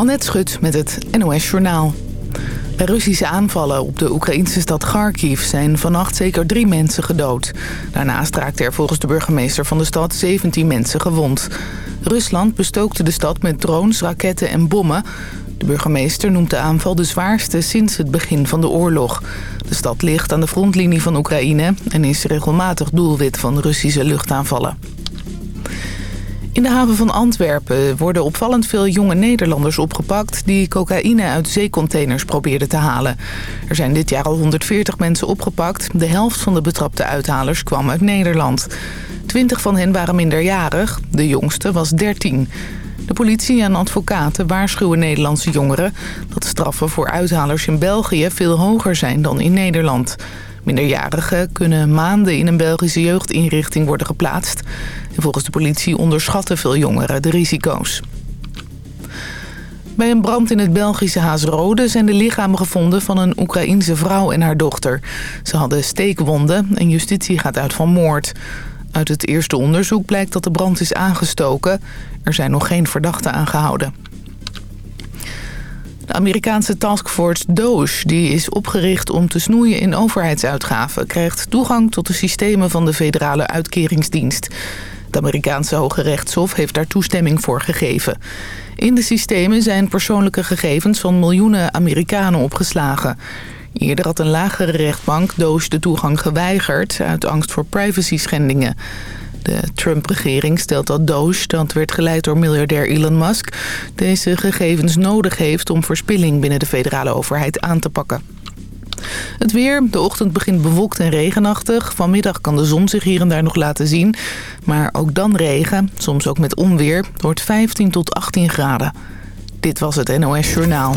Annette Schut met het NOS Journaal. Bij Russische aanvallen op de Oekraïnse stad Kharkiv zijn vannacht zeker drie mensen gedood. Daarnaast raakten er volgens de burgemeester van de stad 17 mensen gewond. Rusland bestookte de stad met drones, raketten en bommen. De burgemeester noemt de aanval de zwaarste sinds het begin van de oorlog. De stad ligt aan de frontlinie van Oekraïne en is regelmatig doelwit van Russische luchtaanvallen. In de haven van Antwerpen worden opvallend veel jonge Nederlanders opgepakt... die cocaïne uit zeecontainers probeerden te halen. Er zijn dit jaar al 140 mensen opgepakt. De helft van de betrapte uithalers kwam uit Nederland. Twintig van hen waren minderjarig. De jongste was 13. De politie en advocaten waarschuwen Nederlandse jongeren... dat straffen voor uithalers in België veel hoger zijn dan in Nederland... Minderjarigen kunnen maanden in een Belgische jeugdinrichting worden geplaatst. En volgens de politie onderschatten veel jongeren de risico's. Bij een brand in het Belgische Haasrode zijn de lichamen gevonden van een Oekraïense vrouw en haar dochter. Ze hadden steekwonden en justitie gaat uit van moord. Uit het eerste onderzoek blijkt dat de brand is aangestoken. Er zijn nog geen verdachten aangehouden. De Amerikaanse taskforce DOGE, die is opgericht om te snoeien in overheidsuitgaven... krijgt toegang tot de systemen van de federale uitkeringsdienst. Het Amerikaanse Hoge Rechtshof heeft daar toestemming voor gegeven. In de systemen zijn persoonlijke gegevens van miljoenen Amerikanen opgeslagen. Eerder had een lagere rechtbank DOGE de toegang geweigerd... uit angst voor privacy-schendingen. De Trump-regering stelt dat Doge, dat werd geleid door miljardair Elon Musk... deze gegevens nodig heeft om verspilling binnen de federale overheid aan te pakken. Het weer. De ochtend begint bewolkt en regenachtig. Vanmiddag kan de zon zich hier en daar nog laten zien. Maar ook dan regen, soms ook met onweer. Het wordt 15 tot 18 graden. Dit was het NOS Journaal.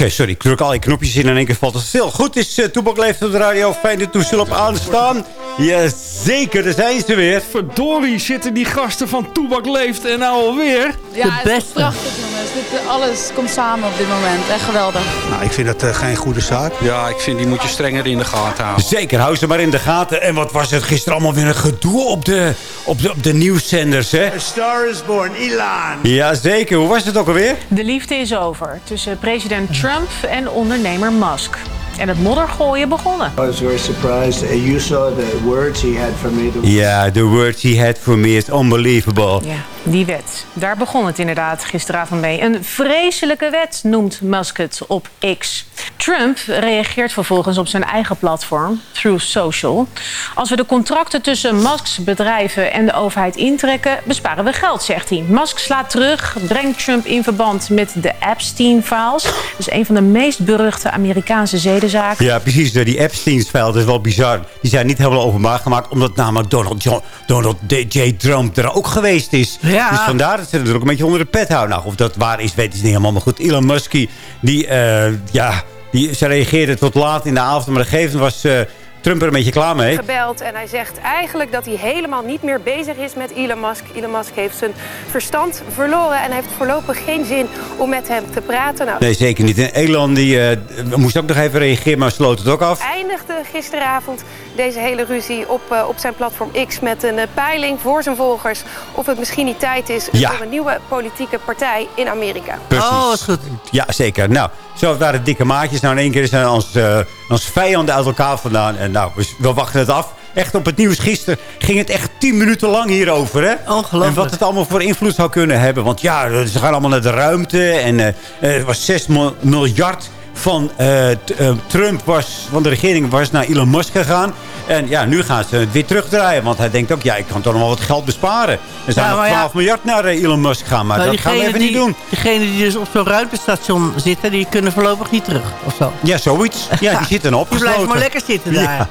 Oké, sorry, ik druk al je knopjes in en in één keer valt het stil. Goed, is uh, Toebak leeft op de radio. Fijn dat toestel op aanstaan. Jazeker, daar zijn ze weer. Verdorie zitten die gasten van Toebak leeft en nou alweer. Ja, De het is prachtig jongens. Dit, eh, alles komt samen op dit moment. Echt geweldig. Nou, ik vind dat eh, geen goede zaak. Ja, ik vind die moet je strenger in de gaten houden. Zeker, hou ze maar in de gaten. En wat was het gisteren allemaal weer een gedoe op de, op de, op de nieuwszenders, hè? A star is born, Elon. Jazeker, hoe was het ook alweer? De liefde is over tussen president Trump en ondernemer Musk. En het moddergooien begonnen. I was very surprised. You saw the words he had for me. Ja, the words he had for me is unbelievable. Ja, die wet. Daar begon het inderdaad gisteravond mee. Een vreselijke wet noemt Musk het op X. Trump reageert vervolgens op zijn eigen platform, Through Social. Als we de contracten tussen Musks bedrijven en de overheid intrekken, besparen we geld, zegt hij. Musk slaat terug, brengt Trump in verband met de Epstein-files. Dat is een van de meest beruchte Amerikaanse zedenzaken. Ja, precies. Die Epstein's file, dat is wel bizar. Die zijn niet helemaal openbaar gemaakt... omdat namelijk Donald, Donald J. Trump er ook geweest is. Ja. Dus vandaar dat ze er ook een beetje onder de pet houden. Nou, of dat waar is, weten ze niet helemaal. Maar goed, Elon Musk, die, eh, ja, die, ze reageerde tot laat in de avond. Maar een gegeven was eh, Trump er een beetje klaar mee. gebeld en hij zegt eigenlijk dat hij helemaal niet meer bezig is met Elon Musk. Elon Musk heeft zijn verstand verloren en heeft voorlopig geen zin om met hem te praten. Nou, Nee, zeker niet. En Elon die, eh, moest ook nog even reageren, maar sloot het ook af. eindigde gisteravond deze hele ruzie op, eh, op zijn platform X met een eh, peiling voor zijn volgers of het misschien niet tijd is Ja. voor een nieuwe politieke partij in Amerika. Precies. Oh, goed. Ja, zeker. Nou, zo waren dikke maatjes. Nou, in één keer zijn ons, eh ons vijanden uit elkaar vandaan. En nou, we, wachten het af. Echt op het nieuws gisteren ging het echt tien minuten lang hierover. Hè? Ongelooflijk. En wat het allemaal voor invloed zou kunnen hebben. Want ja, ze gaan allemaal naar de ruimte. En eh, er was 6 mil- miljard van eh, eh, Trump was, van de regering was naar Elon Musk gegaan. En ja, nu gaan ze het weer terugdraaien. Want hij denkt ook, ja, ik kan toch nog wel wat geld besparen. Er zijn Ja, nog maar ja. 12 miljard naar eh, Elon Musk gaan. Maar Nou, dat gaan we even niet die, doen. Degenen die dus op zo'n ruimtestation zitten, die kunnen voorlopig niet terug. Of zo. Ja, zoiets. Ja, die zitten Die opgesloten. blijven maar lekker zitten daar. Ja.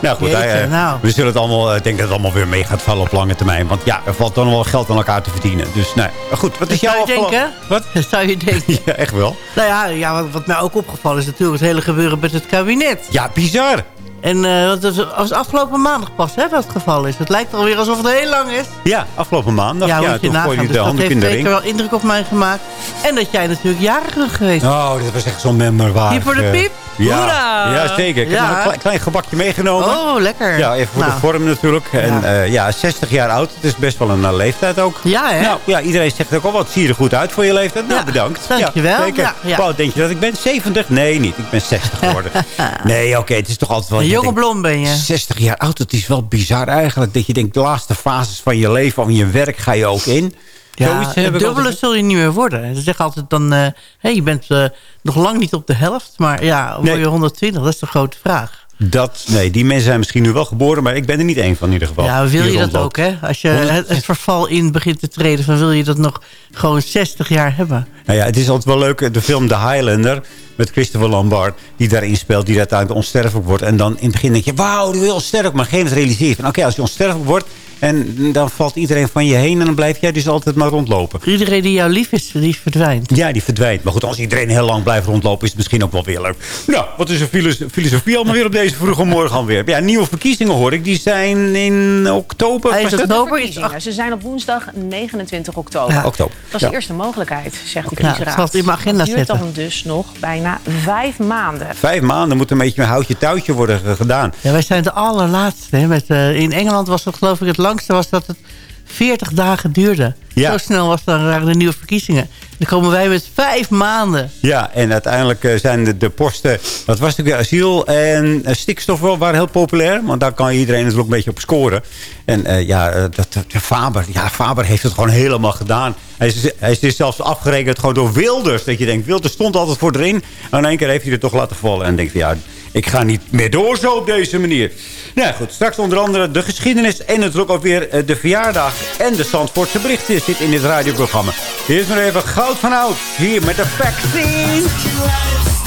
Nou goed, Jeetje, hij, eh, nou. we zullen het allemaal, eh, ik denk dat het allemaal weer mee gaat vallen op lange termijn. Want ja, er valt dan wel geld aan elkaar te verdienen. Dus nou, maar goed, wat is jouw Zou je afgelopen- denken? Wat? Dat zou je denken. Ja, echt wel. Nou ja, ja wat, wat mij ook opgevallen is natuurlijk het hele gebeuren met het kabinet. Ja, bizar. En eh, dat was, was afgelopen maandag pas hè, dat het geval is. Het lijkt alweer alsof het heel lang is. Ja, afgelopen maandag. ja, Ja, je toen nagaan. je Dus de dat handen heeft in de zeker ring. wel indruk op mij gemaakt. En dat jij natuurlijk jarig bent geweest. Oh, dat was echt zo'n memorwaardig. Piep voor de piep? Ja, Hoera! ja zeker. Ik heb Ja. nog een klein, klein gebakje meegenomen. Oh, lekker. Ja, even voor Nou. de vorm natuurlijk. En Ja. ja. ja, 60 jaar oud. Het is best wel een eh, leeftijd ook. Ja, hè? Nou, ja, iedereen zegt ook al, wat zie je er goed uit voor je leeftijd. Nou, bedankt. dankjewel. Ja, zeker. Wauw, denk je dat ik ben 70? Nee, niet. Ik ben 60 geworden. nee, oké, het is toch altijd wel... Een jonge blond ben je. 60 jaar oud, dat is wel bizar eigenlijk. Dat je denkt, de laatste fases van je leven, van je werk ga je ook in. Ja, ik dubbele altijd- zul je niet meer worden. Ze zeggen altijd dan, eh, hé, je bent eh, nog lang niet op de helft. Maar ja, word Nee. je 120? Dat is de grote vraag. Dat, nee, die mensen zijn misschien nu wel geboren, maar ik ben er niet één van in ieder geval. Ja, wil je dat ook, hè? Als je het, het verval in begint te treden, dan wil je dat nog gewoon 60 jaar hebben. Nou ja, het is altijd wel leuk, de film The Highlander... met Christopher Lambert, die daarin speelt... die uiteindelijk onsterfelijk wordt. En dan in het begin denk je, wauw, die wil onsterfelijk. Maar geen het realiseert van, oké, als je onsterfelijk wordt... en dan valt iedereen van je heen... en dan blijf jij dus altijd maar rondlopen. Iedereen die jou lief is, die verdwijnt. Ja, die verdwijnt. Maar goed, als iedereen heel lang blijft rondlopen... is het misschien ook wel weer leuk. Nou, wat is een filos- filosofie allemaal weer op deze vroege morgen alweer? Ja, nieuwe verkiezingen hoor ik. Die zijn in oktober. Oktober is Verkiezingen. Ze zijn op woensdag 29 oktober. Ja. Oktober. Dat is Ja. de eerste mogelijkheid, zegt de Ja, kiesraad. zal het in mijn agenda Dat duurt zetten. dan dus nog bijna vijf maanden. Vijf maanden moet een beetje met houtje touwtje worden ge- gedaan. Ja, wij zijn de allerlaatste. Hè, met, eh, in Engeland was het geloof ik het langste was dat het 40 dagen duurde. Ja. Zo snel was dan de nieuwe verkiezingen. Dan komen wij met vijf maanden. Ja, en uiteindelijk eh, zijn de, de posten... Dat was natuurlijk weer asiel en eh, stikstof wel, waren heel populair. Want daar kan iedereen natuurlijk een beetje op scoren. En eh, ja, dat, dat- Faber, ja, Faber heeft het gewoon helemaal gedaan. Hij is, hij is dus zelfs afgerekend gewoon door Wilders. Dat je denkt, Wilders stond altijd voor erin. En in één keer heeft hij er toch laten vallen. En denkt, ja, ik ga niet meer door zo op deze manier. Nou goed, straks onder andere de geschiedenis... en natuurlijk ook weer eh, de verjaardag en de Zandvoortse berichten zit in dit radioprogramma. Eerst maar even goud van oud. Hier met de vaccine.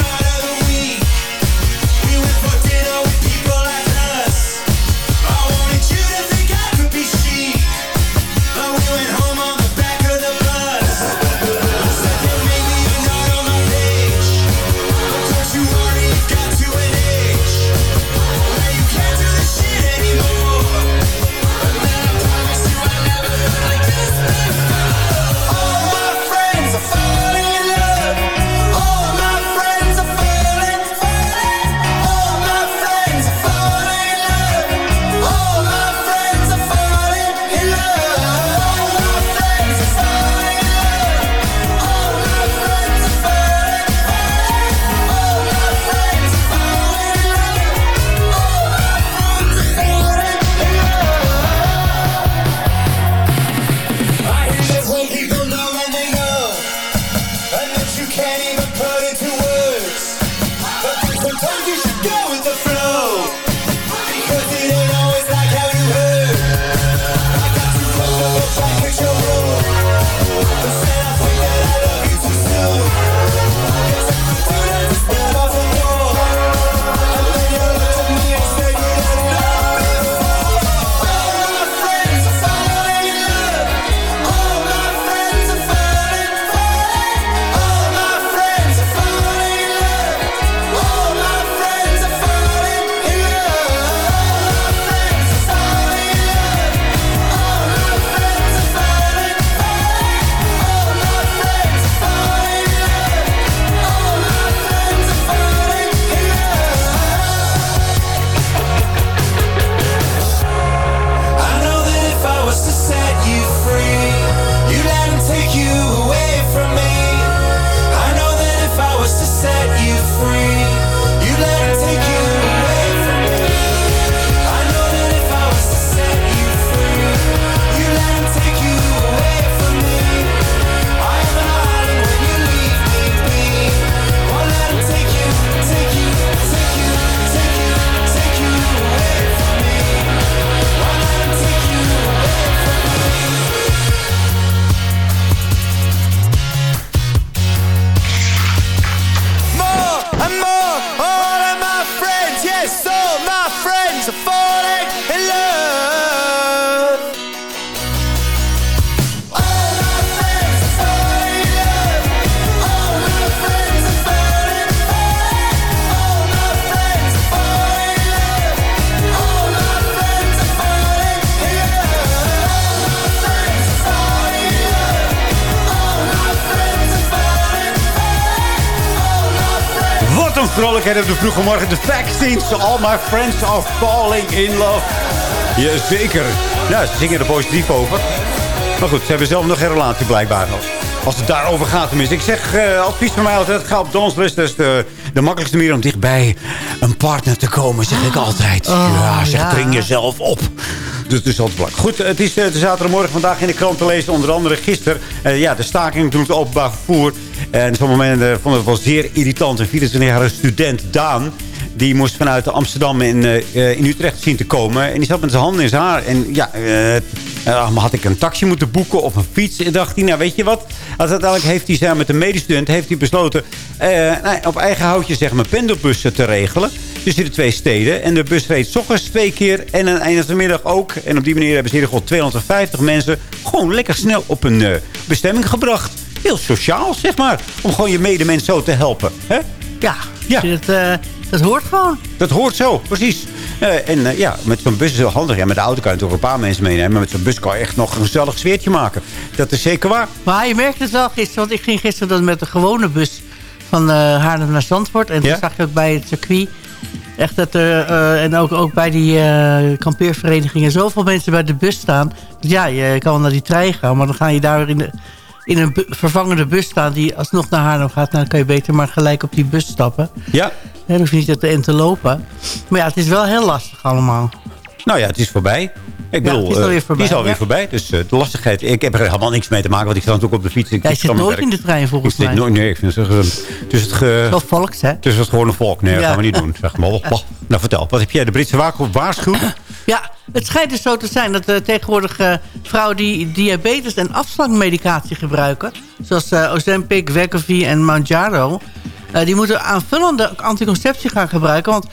Op de vroege morgen. De vaccines, all my friends are falling in love. Jazeker. Nou, ze zingen er positief over. Maar goed, ze hebben zelf nog geen relatie blijkbaar. Als het daarover gaat tenminste. Ik zeg, uh, advies van mij altijd, ga op danslust. Dat is de, de makkelijkste manier om dichtbij een partner te komen, zeg ik altijd. Oh, ja, zeg, ja. dring jezelf op. Dus het is altijd belangrijk. Goed, het is de zaterdagmorgen vandaag in de krant te lezen. Onder andere gisteren. Uh, ja, de staking doet het openbaar vervoer. En sommige mensen vonden het wel zeer irritant. Een 24-jarige student, Daan die moest vanuit Amsterdam in, uh, in Utrecht zien te komen. En die zat met zijn handen in zijn haar. En ja, uh, had ik een taxi moeten boeken of een fiets? En dacht hij, nou weet je wat? Als uiteindelijk heeft hij samen met een medestudent heeft hij besloten... nou, op eigen houtje zeg maar pendelbussen te regelen. Tussen de twee steden. En de bus reed ochtends twee keer en aan het einde van de middag ook. En op die manier hebben ze hier gewoon 250 mensen... gewoon lekker snel op een bestemming gebracht. Heel sociaal, zeg maar. Om gewoon je medemens zo te helpen. Hè? Ja, ja. Het, dat hoort gewoon. Dat hoort zo, precies. Uh, en uh, ja, met zo'n bus is het wel handig. Ja, met de auto kan je toch een paar mensen meenemen. Maar met zo'n bus kan je echt nog een gezellig sfeertje maken. Dat is zeker waar. Maar je merkt het wel gisteren. Want ik ging gisteren dan met de gewone bus van uh, Haarlem naar Zandvoort. En ja? toen zag je ook bij het circuit... Echt dat er, en ook, ook bij die kampeerverenigingen... zoveel mensen bij de bus staan. Ja, je kan wel naar die trein gaan. Maar dan ga je daar weer in de in een vervangende bus staan die alsnog naar Haarlem gaat... dan kan je beter maar gelijk op die bus stappen. Ja. Dan hoef je niet in te lopen. Maar ja, het is wel heel lastig allemaal. Nou ja, het is voorbij. Ik bedoel, ja, het is alweer voorbij. Die is alweer ja. voorbij. Dus uh, de lastigheid... Ik heb er helemaal niks mee te maken. Want ik sta natuurlijk op de fiets. Ik Jij zit nooit in de trein volgens ik mij. Nooit, nee, ik vind het... Uh, tussen het ge... Wel volks, hè? Tussen het gewone volk. Nee, dat gaan we niet doen. Zeg maar. Oh, nou, vertel. Wat heb jij de Britse waarschuwd? Ja, het schijnt dus zo te zijn dat uh, tegenwoordig uh, vrouwen die diabetes en afslankmedicatie gebruiken... zoals uh, Ozempic, Wegovy en Mounjaro... Die moeten aanvullende anticonceptie gaan gebruiken. Want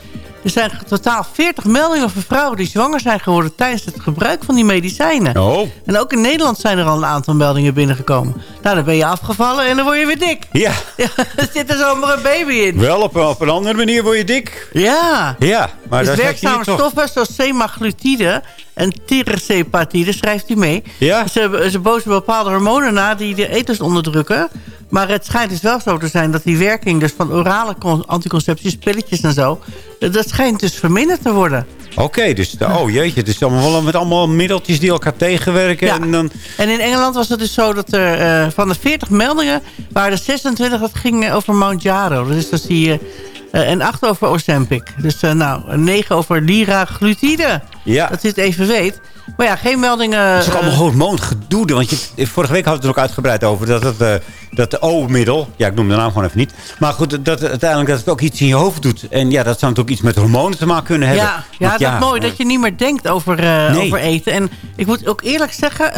er zijn totaal 40 meldingen van vrouwen die zwanger zijn geworden... tijdens het gebruik van die medicijnen. Oh. En ook in Nederland zijn er al een aantal meldingen binnengekomen. Nou, dan ben je afgevallen en dan word je weer dik. Ja. ja er zit er zomaar een baby in. Wel, op, op een andere manier word je dik. Ja. Ja, maar dus dat werkzame stoffen zoals semaglutide en tiracepatide, schrijft hij mee. Ja. Ze, ze bozen bepaalde hormonen na die de eters onderdrukken. Maar het schijnt dus wel zo te zijn dat die werking dus van orale anticoncepties, pilletjes en zo... dat schijnt dus verminderd te worden. Oké, okay, dus oh jeetje, het is allemaal wel met allemaal middeltjes die elkaar tegenwerken. Ja. En, dan... en in Engeland was het dus zo dat er uh, van de 40 meldingen... waren er 26 dat ging over Mount Jaro. Dat is dus die... Uh, en 8 over Ozempic. Dus uh, nou, 9 over liraglutide. Ja. Dat je het even weet. Maar ja, geen meldingen... Het is ook allemaal hormoongedoe. Want je, vorige week hadden we het er ook uitgebreid over. Dat het, dat de O-middel... Ja, ik noem de naam gewoon even niet. Maar goed, dat uiteindelijk dat het ook iets in je hoofd doet. En ja, dat zou natuurlijk iets met hormonen te maken kunnen hebben. Ja, ja dat is mooi. Dat je niet meer denkt over, nee. over eten. En ik moet ook eerlijk zeggen...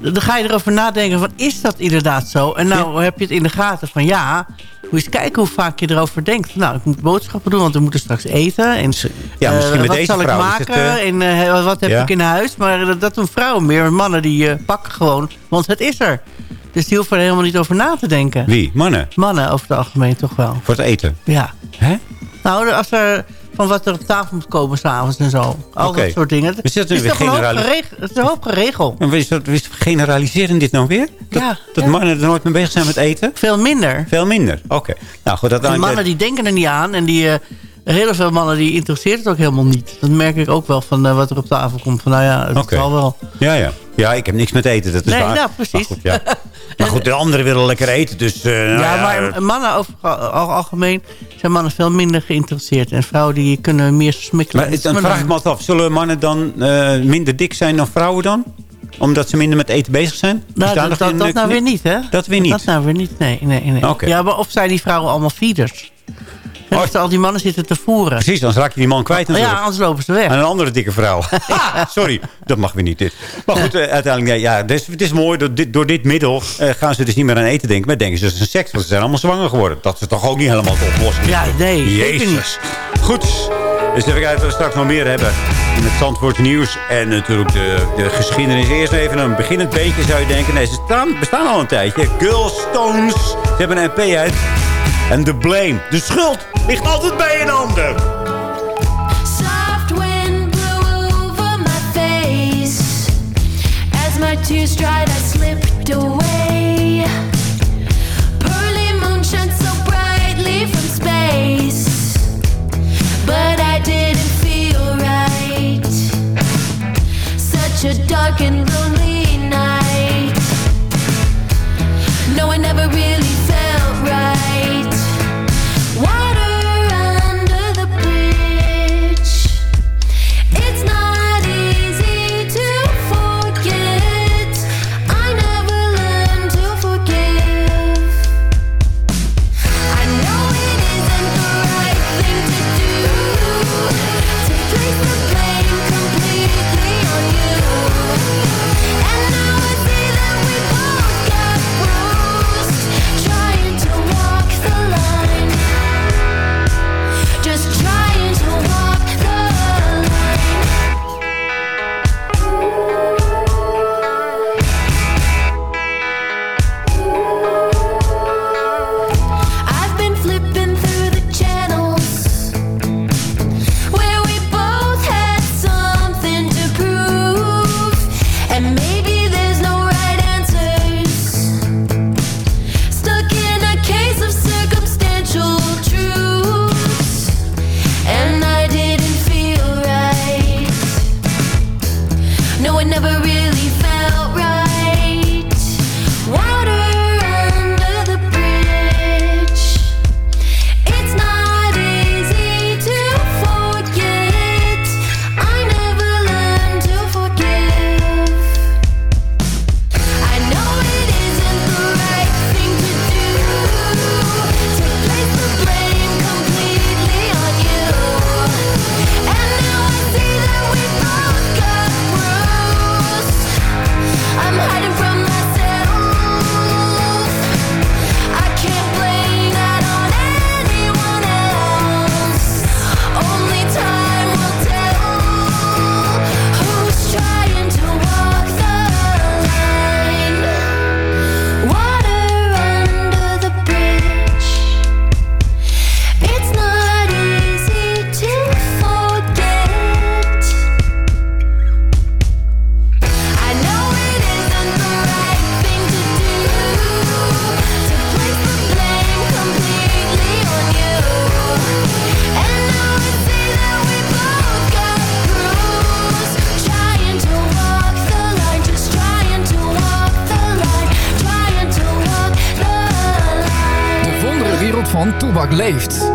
dan ga je erover nadenken van, is dat inderdaad zo? En nou ja. heb je het in de gaten van, ja... Moet je eens kijken hoe vaak je erover denkt. Nou, ik moet boodschappen doen, want we moeten straks eten. En, ja, misschien uh, met wat deze zal ik maken? Het, uh... En uh, wat heb ja. ik in huis? Maar dat, dat doen vrouwen meer. Mannen die pakken gewoon, want het is er. Dus die hoeven er helemaal niet over na te denken. Wie? Mannen? Mannen over het algemeen toch wel. Voor het eten? Ja. Hè? Nou, als er van wat er op tafel moet komen s'avonds en zo. Al okay. dat soort dingen. Dus dat is, is toch een hoop geregeld? Het is een hoop geregeld. En is dat, is generaliseren dit nou weer? Dat, ja, dat ja. mannen er nooit mee bezig zijn met eten? Veel minder. Veel minder, oké. Okay. Nou, goed, dat die mannen die denken er niet aan. En die, uh, heel veel mannen die interesseert het ook helemaal niet. Dat merk ik ook wel van uh, wat er op tafel komt. Van nou ja, het okay. zal wel. Ja, ja. Ja, ik heb niks met eten, dat is nee, waar. nou, precies. Maar goed, ja. maar goed, de anderen willen lekker eten, dus... Uh, nou ja, maar mannen over al, algemeen zijn mannen veel minder geïnteresseerd. En vrouwen die kunnen meer smikkelen. Maar dan vraag ik me altijd af, zullen mannen dan uh, minder dik zijn dan vrouwen dan? Omdat ze minder met eten bezig zijn? Nou, dat, dat, dat, dat nou weer niet, hè? Dat weer niet? Dat nou weer niet, nee. nee, nee. Okay. Ja, maar of zijn die vrouwen allemaal feeders? En dat al die mannen zitten te voeren. Precies, anders raak je die man kwijt natuurlijk. Ja, anders lopen ze weg. En een andere dikke vrouw. ah, sorry, dat mag weer niet dit. Maar goed, uh, uiteindelijk, ja, dus, het is mooi. Door dit, door dit middel uh, gaan ze dus niet meer aan eten denken. Maar denken ze, dat is een seks, want ze zijn allemaal zwanger geworden. Dat is toch ook niet helemaal te oplossen. Ja, nee, Jezus. Goed, dus even kijken of we straks nog meer hebben. In het Zandvoort nieuws. En natuurlijk de, de geschiedenis. Eerst even een beginnend beentje zou je denken. Nee, ze staan, bestaan al een tijdje. Girlstones. Ze hebben een EP uit. En de blame, de schuld, ligt altijd bij een ander. Soft wind blew over my face. As my tears dried, I slipped away. Pearly moon shone so brightly from space. But I didn't feel right. Such a dark and lonely night. No, I never really leeft.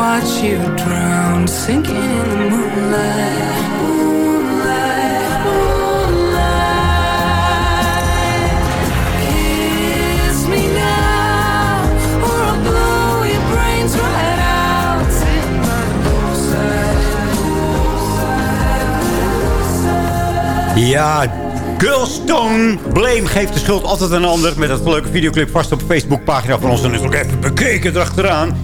Watch you drown, sinking in the moonlight. Ja, Girlstone Blame geeft de schuld altijd aan een ander. Met dat leuke videoclip vast op de Facebookpagina van ons. En is ook even bekeken erachteraan.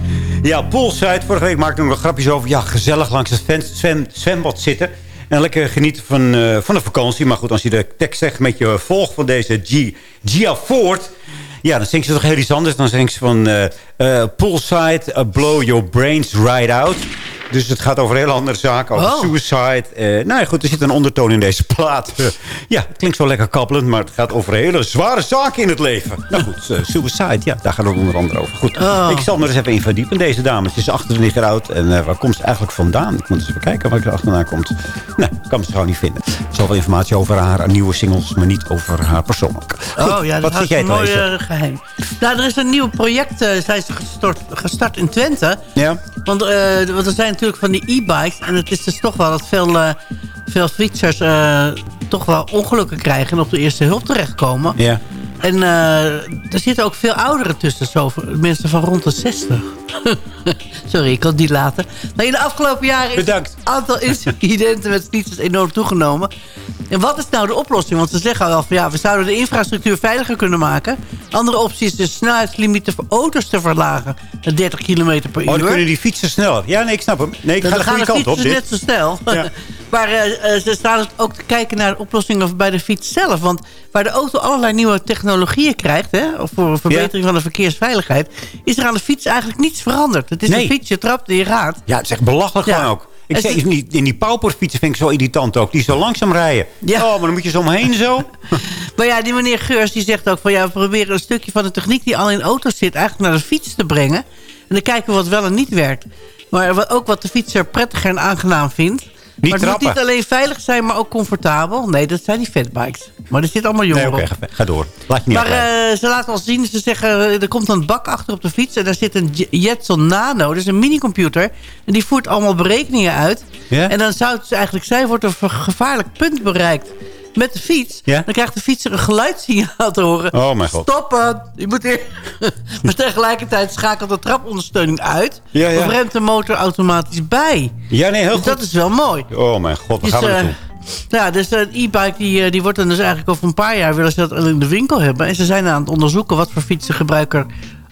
Ja, Poolside. Vorige week maakte ik nog grapjes over. Ja, gezellig langs het zwem, zwem, zwembad zitten. En lekker genieten van, eh, van de vakantie. Maar goed, als je de tekst echt met je volgt van deze G, Gia Ford... Ja, dan zingt ze toch heel iets anders. Dan zingt ze van eh eh, Poolside, uh, blow your brains right out. Dus het gaat over hele andere zaken. Over Oh. suicide. Eh, nou ja, goed, er zit een ondertoon in deze plaat. Eh, ja, het klinkt zo lekker kabbelend. Maar het gaat over hele zware zaken in het leven. Nou goed, eh, suicide, ja, daar gaat het onder andere over. Goed, Oh. ik zal me er eens even in verdiepen. Deze dame, ze is 28 jaar oud. En waar komt ze eigenlijk vandaan? Ik moet eens even kijken waar ik er achterna komt. Nee, ik kan ze gewoon niet vinden. Zoveel informatie over haar nieuwe singles, maar niet over haar persoonlijk. Goed, oh ja, dat jij een mooi eh, geheim. Nou, er is een nieuw project, zijn ze gestart, gestart in Twente. Ja. Want, want er zijn natuurlijk van die e-bikes. En het is dus toch wel dat veel, eh, veel fietsers eh, toch wel ongelukken krijgen... en op de eerste hulp terechtkomen. Ja. En eh, er zitten ook veel ouderen tussen. Zo, mensen van rond de 60. Sorry, ik kan het niet laten. Maar in de afgelopen jaren is Bedankt. het aantal incidenten met fietsers enorm toegenomen. En wat is nou de oplossing? Want ze zeggen al wel van ja, we zouden de infrastructuur veiliger kunnen maken. Andere optie is de snelheidslimieten voor auto's te verlagen. Naar 30 km per uur. Oh, dan kunnen die fietsen sneller. Ja, nee, ik snap hem. Nee, ik ga de goede de kant op. Dit. net zo snel. Ja. maar eh, eh, ze staan ook te kijken naar oplossingen bij de fiets zelf. Want waar de auto allerlei nieuwe technologieën krijgt... Hè, voor een verbetering van de verkeersveiligheid... is er aan de fiets eigenlijk niets veranderd. Het is Nee. een fiets, je trapt en je gaat. Ja, het is echt belachelijk Ja. gewoon ook. Ik En zeg, ze- in die, in die pauperfietsen vind ik zo irritant ook. Die zo langzaam rijden. Ja. Oh, maar dan moet je zo omheen zo. Maar ja, die meneer Geurs die zegt ook van... ja, we proberen een stukje van de techniek die al in auto's zit... eigenlijk naar de fiets te brengen. En dan kijken we wat wel en niet werkt. Maar ook wat de fietser prettiger en aangenaam vindt. Maar het trappen. moet niet alleen veilig zijn, maar ook comfortabel. Nee, dat zijn die fatbikes. Maar er zitten allemaal Nee, jongeren op. ga, door. Laat je niet Maar eh, ze laten al zien, ze zeggen, eh, er komt een bak achter op de fiets... en daar zit een Jetson Nano, dat is een minicomputer... en die voert allemaal berekeningen uit. En dan zou het eigenlijk zijn, wordt een gevaarlijk punt bereikt met de fiets... Ja? dan krijgt de fietser een geluidssignaal te horen. Oh, mijn god. Stoppen! Je moet hier... maar tegelijkertijd schakelt de trapondersteuning uit... Ja, ja. of remt de motor automatisch bij. Ja, nee, heel Dus goed. dat is wel mooi. Oh mijn god, waar Dus, gaan we eh, naartoe? ja, dus een e-bike die, eh, die wordt dan dus eigenlijk over een paar jaar... willen ze dat in de winkel hebben. En ze zijn aan het onderzoeken wat voor fiets de gebruiker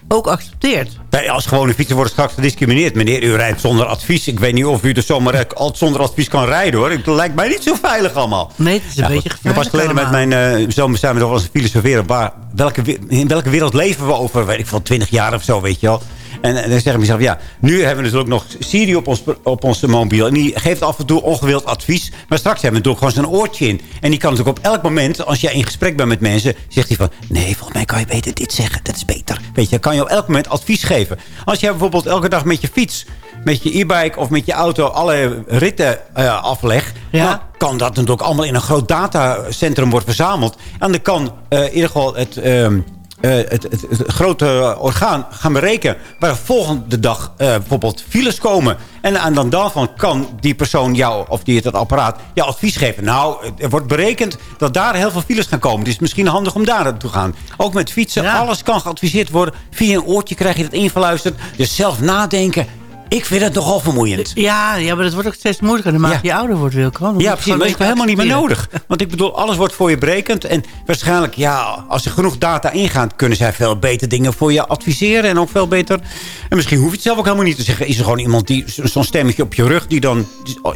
ook accepteert. Nee, als gewone fietsen worden straks gediscrimineerd. Meneer, u rijdt zonder advies. Ik weet niet of u er zomaar eh, altijd zonder advies kan rijden, hoor. Het lijkt mij niet zo veilig allemaal. Nee, het is een Ja, beetje goed. Ik was gevaarlijk geleden met mijn eh, zoon zijn we nog wel eens filosoferen. Waar, welke, we- in welke wereld leven we over, weet ik veel, 20 jaar of zo, weet je wel. En, en dan zeg ik mezelf, ja, nu hebben we natuurlijk nog Siri op ons, op onze mobiel. En die geeft af en toe ongewild advies. Maar straks hebben we natuurlijk gewoon zijn oortje in. En die kan natuurlijk op elk moment, als jij in gesprek bent met mensen... zegt hij van, nee, volgens mij kan je beter dit zeggen. Dat is beter. Weet je, kan je op elk moment advies geven. Als jij bijvoorbeeld elke dag met je fiets, met je e-bike of met je auto... alle ritten eh, aflegt... Ja. dan kan dat natuurlijk allemaal in een groot datacentrum worden verzameld. En dan kan eh, in ieder geval het, ehm, eh, het, het, het grote orgaan gaan berekenen... waar de volgende dag eh, bijvoorbeeld files komen. En aan dan daarvan kan die persoon jou, of die het apparaat, jou advies geven. Nou, er wordt berekend dat daar heel veel files gaan komen. Het is misschien handig om daar naartoe te gaan. Ook met fietsen, Ja. alles kan geadviseerd worden. Via een oortje krijg je dat ingeluisterd. Dus zelf nadenken. Ik vind het nogal vermoeiend. Ja, ja, maar dat wordt ook steeds moeilijker naarmate Ja. je ouder wordt, Wilco. Dan Ja, precies. Maar is weten helemaal niet meer nodig. Want ik bedoel, alles wordt voor je berekend. En waarschijnlijk, ja, als er genoeg data ingaat... kunnen zij veel beter dingen voor je adviseren. En ook veel beter... En misschien hoef je het zelf ook helemaal niet te zeggen. Is er gewoon iemand die zo- zo'n stemmetje op je rug... die dan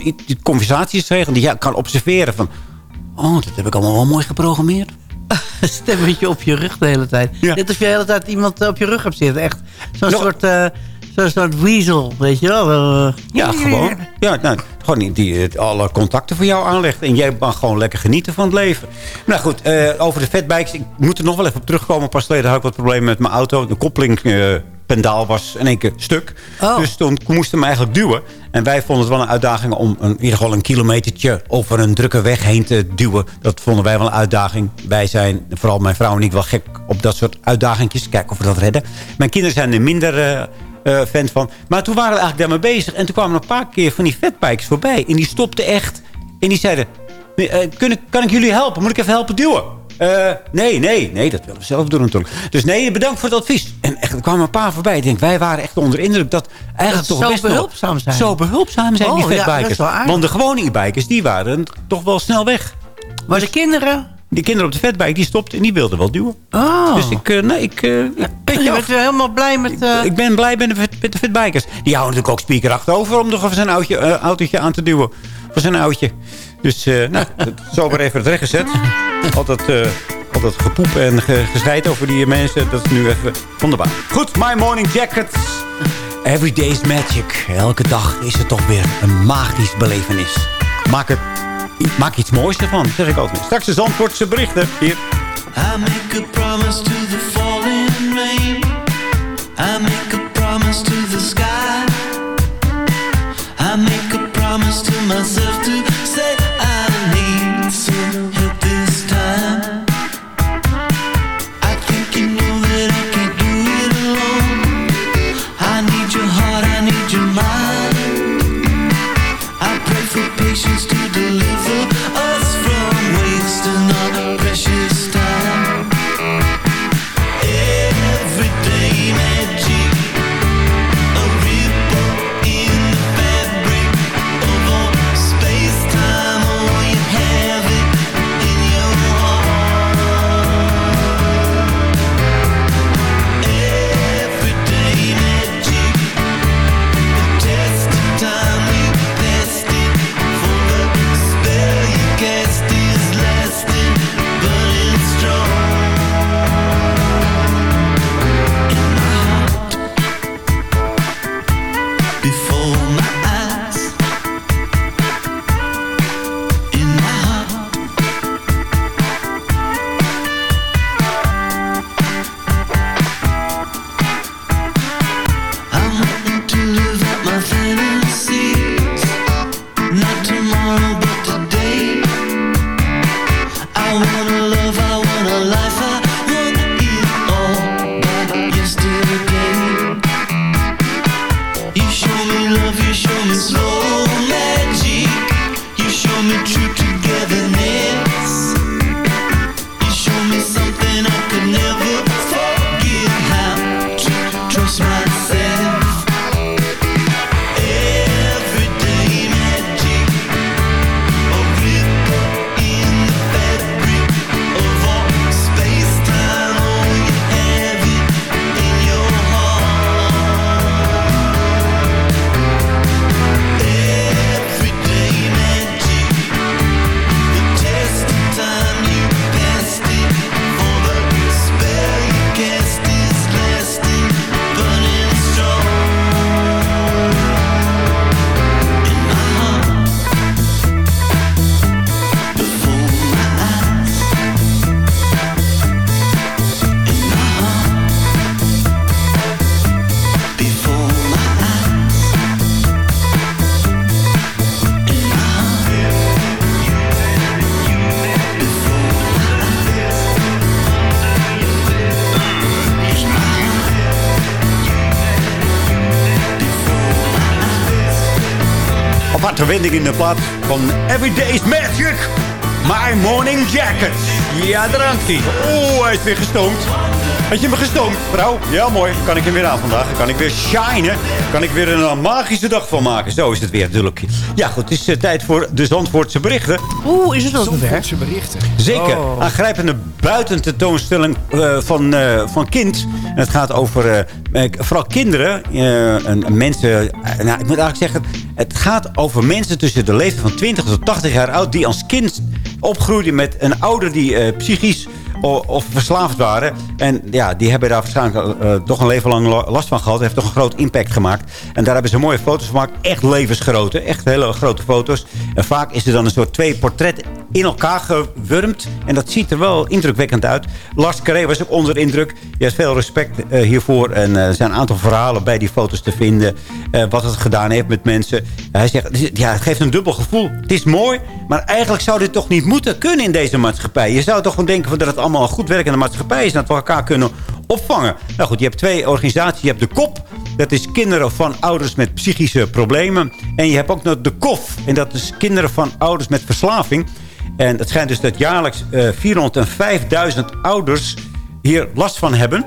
die, die conversaties regelt... die ja, kan observeren van... Oh, dat heb ik allemaal wel mooi geprogrammeerd. Een stemmetje op je rug de hele tijd. Ja. Net of je de hele tijd iemand op je rug hebt zitten. Echt zo'n Nou. soort, eh, zo'n soort weasel, weet je wel. Eh, Ja, gewoon. Ja, nou, gewoon die, die alle contacten voor jou aanlegt. En jij mag gewoon lekker genieten van het leven. Nou goed, eh, over de fatbikes. Ik moet er nog wel even op terugkomen. Pas geleden had ik wat problemen met mijn auto. De koppeling... eh, pendaal was in één keer stuk. Oh. Dus toen moesten we hem eigenlijk duwen. En wij vonden het wel een uitdaging om een, in ieder geval een kilometertje over een drukke weg heen te duwen. Dat vonden wij wel een uitdaging. Wij zijn, vooral mijn vrouw en ik, wel gek op dat soort uitdagingjes. Kijken of we dat redden. Mijn kinderen zijn er minder eh, eh, fan van. Maar toen waren we eigenlijk daarmee bezig. En toen kwamen er een paar keer van die fatbikes voorbij. En die stopten echt. En die zeiden, eh, kun ik, kan ik jullie helpen? Moet ik even helpen duwen? Eh, nee, nee, nee, dat willen we zelf doen natuurlijk. Dus nee, bedankt voor het advies. En echt, er kwamen een paar voorbij. Ik denk, wij waren echt onder indruk dat eigenlijk Dat toch zo best behulpzaam zijn. Zo behulpzaam zijn Oh, die ja, wel aardig. Want de gewone e-bikers, die waren toch wel snel weg. Maar de kinderen... Die kinderen op de fatbike, die stopten en die wilden wel duwen. Oh. Dus ik, eh, nee, ik, eh, ik je petje af. bent helemaal blij met... eh, Ik ben blij met de, fit- met de fatbikers. Die houden natuurlijk ook speaker achterover om nog even zijn oudje, eh, autootje aan te duwen. Voor zijn oudje. Dus, eh nou, zo maar even het recht gezet. Altijd, eh altijd gepoep en ge, gescheid over die mensen. Dat is nu even wonderbaar. Goed, My Morning Jacket. Every day is magic. Elke dag is het toch weer een magisch belevenis. Maak, het, maak iets moois ervan, zeg ik altijd. Straks de Zandvoortse berichten. Hier. I make a promise to the falling rain. I make a promise to the sky. I make a promise to myself in de plaats van Everyday's Magic. My Morning Jacket. Ja, daar hangt hij. Oeh, hij is weer gestoomd. Had je me gestoomd, vrouw? Ja, mooi. Kan ik hem weer aan vandaag. Kan ik weer shinen. Kan ik weer een eh, magische dag van maken. Zo is het weer natuurlijk. Ja, goed. Het is eh, tijd voor de Zandvoortse berichten. Oeh, is het al zover? Zandvoortse berichten. Zeker. Oh. Aangrijpende buitententoonstelling eh van, eh, van kind. En het gaat over eh, eh, vooral kinderen. eh, en, en mensen. nou, ik moet eigenlijk zeggen. Het gaat over mensen tussen de leeftijd van 20 tot 80 jaar oud. Die als kind opgroeiden met een ouder die eh, psychisch of verslaafd waren. En ja, die hebben daar waarschijnlijk eh, toch een leven lang la- last van gehad. heeft toch een groot impact gemaakt. En daar hebben ze mooie foto's gemaakt. Echt levensgrote. Echt hele grote foto's. En vaak is er dan een soort twee portretten in elkaar gewurmd. En dat ziet er wel indrukwekkend uit. Lars Carré was ook onder de indruk. Je heeft veel respect eh, hiervoor. En eh, zijn een aantal verhalen bij die foto's te vinden. wat het gedaan heeft met mensen. Hij zegt, ja, het geeft een dubbel gevoel. Het is mooi, maar eigenlijk zou dit toch niet moeten kunnen in deze maatschappij. Je zou toch gewoon denken van dat het allemaal een goed werkende maatschappij is. Dat we elkaar kunnen opvangen. Nou goed, je hebt twee organisaties. Je hebt de KOP. Dat is kinderen van ouders met psychische problemen. En je hebt ook nog de KOF. En dat is kinderen van ouders met verslaving. En het schijnt dus dat jaarlijks eh 405.000 ouders hier last van hebben.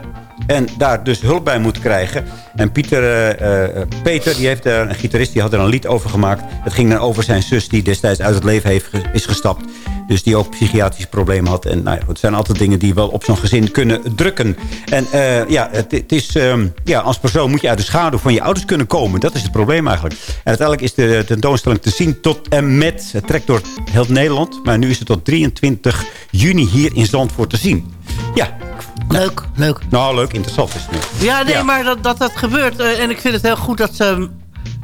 En daar dus hulp bij moeten krijgen. En Pieter, eh, eh, Peter, die heeft een gitarist, die had er een lied over gemaakt. Het ging dan over zijn zus die destijds uit het leven heeft, is gestapt. Dus die ook psychiatrische problemen had. En nou ja, het zijn altijd dingen die wel op zo'n gezin kunnen drukken. En eh, ja, het, het is, ehm, ja, als persoon moet je uit de schaduw van je ouders kunnen komen. Dat is het probleem eigenlijk. En uiteindelijk is de tentoonstelling te zien tot en met. Het trekt door heel Nederland. Maar nu is het tot 23 juni hier in Zandvoort te zien. Ja. Leuk, leuk. Nou, leuk, interessant is het nu. Ja, nee, maar dat, dat dat gebeurt. eh, en ik vind het heel goed dat ze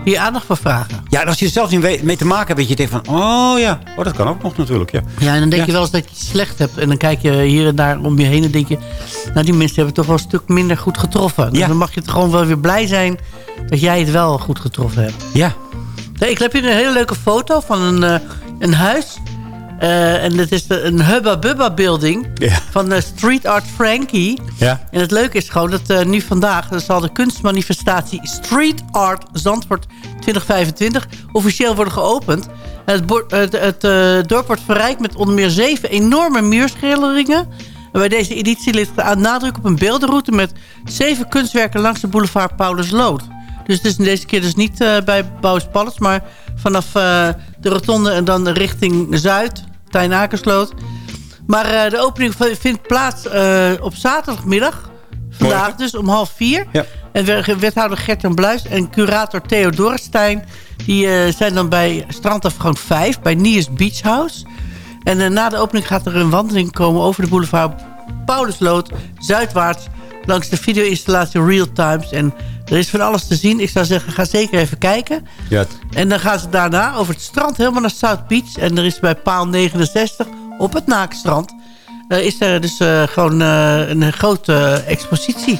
hier aandacht voor vragen. Ja, en als je er zelfs niet weet- mee te maken hebt, dat je denkt van... Oh ja, oh, dat kan ook nog natuurlijk, ja. Ja, en dan denk je wel eens dat je het slecht hebt. En dan kijk je hier en daar om je heen en denk je... Nou, die mensen hebben toch wel een stuk minder goed getroffen. Dus dan mag je toch gewoon wel weer blij zijn... dat jij het wel goed getroffen hebt. Ja. Nee, ik heb hier een hele leuke foto van een, eh, een huis. Eh, en dat is een Hubba Bubba building Ja. van de Street Art Frankie. Ja. En het leuke is gewoon dat eh, nu vandaag... zal de kunstmanifestatie Street Art Zandvoort 2025 officieel worden geopend. En het, het, het eh, dorp wordt verrijkt met onder meer zeven enorme muurschilderingen. En bij deze editie ligt de nadruk op een beeldenroute... met zeven kunstwerken langs de boulevard Paulus Lood. Dus het is deze keer dus niet eh, bij Bouwers Palace... maar vanaf eh, de rotonde en dan richting Zuid, Tijn Akersloot... Maar eh, de opening vindt plaats eh, op zaterdagmiddag. Vandaag Morgen. dus om half vier. Ja. En we- wethouder Gert-Jan Bluis en curator Theo Dorrestein... die eh, zijn dan bij strandafgang 5 bij Niers Beach House. En na de opening gaat er een wandeling komen over de boulevard Paulusloot... zuidwaarts langs de video-installatie Real Times. En er is van alles te zien. Ik zou zeggen, ga zeker even kijken. Ja, En dan gaan ze daarna over het strand helemaal naar South Beach. En er is bij paal 69 op het Naakstrand... eh, is er dus eh, gewoon eh, een grote expositie.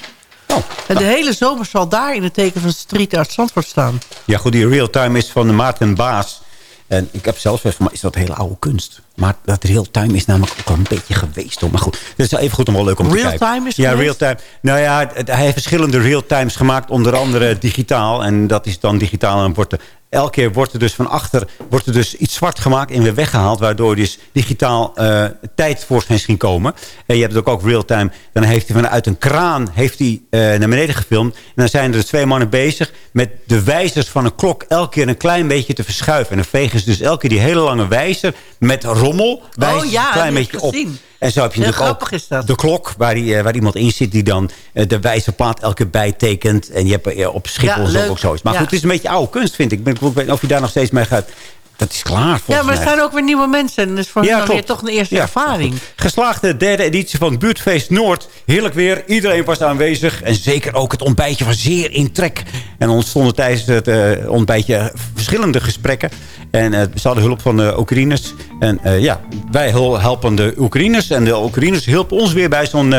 en de hele zomer zal daar in het teken van Street Art Zandvoort staan. Ja, goed, die real-time is van Maarten Baas. En ik heb zelfs even van, maar is dat hele oude kunst? Maar dat real-time is namelijk ook al een beetje geweest. Hoor. Maar goed, het is even goed om wel leuk om te kijken. Real-time is Ja, real-time. Nou ja, het- hij heeft verschillende real-times gemaakt. Onder andere digitaal. En dat is dan digitaal. En wordt elke keer wordt er dus van achter wordt er dus iets zwart gemaakt en weer weggehaald. Waardoor dus digitaal eh tijd voor zijn ging komen. En je hebt het ook, ook real-time. Dan heeft hij vanuit een kraan heeft hij, eh, naar beneden gefilmd. En dan zijn er twee mannen bezig met de wijzers van een klok elke keer een klein beetje te verschuiven. En dan vegen ze dus elke keer die hele lange wijzer met rommel. wijzen ze ja, een klein beetje op. gezien. En zo heb je Heel natuurlijk ook is dat. de klok waar, die, eh, waar iemand in zit die dan eh, de wijzerplaat elke keer bijtekent. En je hebt eh, op Schiphol Ja, zo ook zoiets. Maar Ja. goed, het is een beetje oude kunst, vind ik. Ik weet niet of je daar nog steeds mee gaat. Dat is klaar, volgens Ja, maar er zijn ook weer nieuwe mensen. En dat is voor hen dan weer toch een eerste Ja, ervaring. goed. Geslaagde derde editie van Buurtfeest Noord. Heerlijk weer. Iedereen was aanwezig. En zeker ook het ontbijtje was zeer in trek. En ontstonden tijdens het eh, ontbijtje verschillende gesprekken. En eh, ze hadden hulp van de Oekraïners. En eh, ja, wij hel- helpen de Oekraïners. En de Oekraïners hielpen ons weer bij zo'n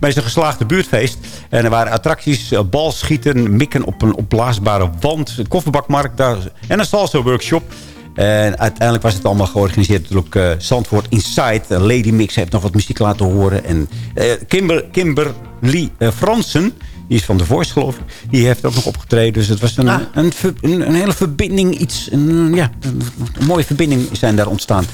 bij zo'n geslaagde buurtfeest. En er waren attracties, balschieten, mikken op een opblaasbare wand. Kofferbakmarkt daar, en een salsa workshop. En uiteindelijk was het allemaal georganiseerd natuurlijk eh Zandvoort Inside. Lady Mix heeft nog wat muziek laten horen. En Kimber, Kimberly Fransen, Die is van de Voice, geloof ik. Die heeft ook nog opgetreden. Dus het was een, Ah. een, een, een hele verbinding. Iets, een, ja, een, mooie verbinding zijn daar ontstaan.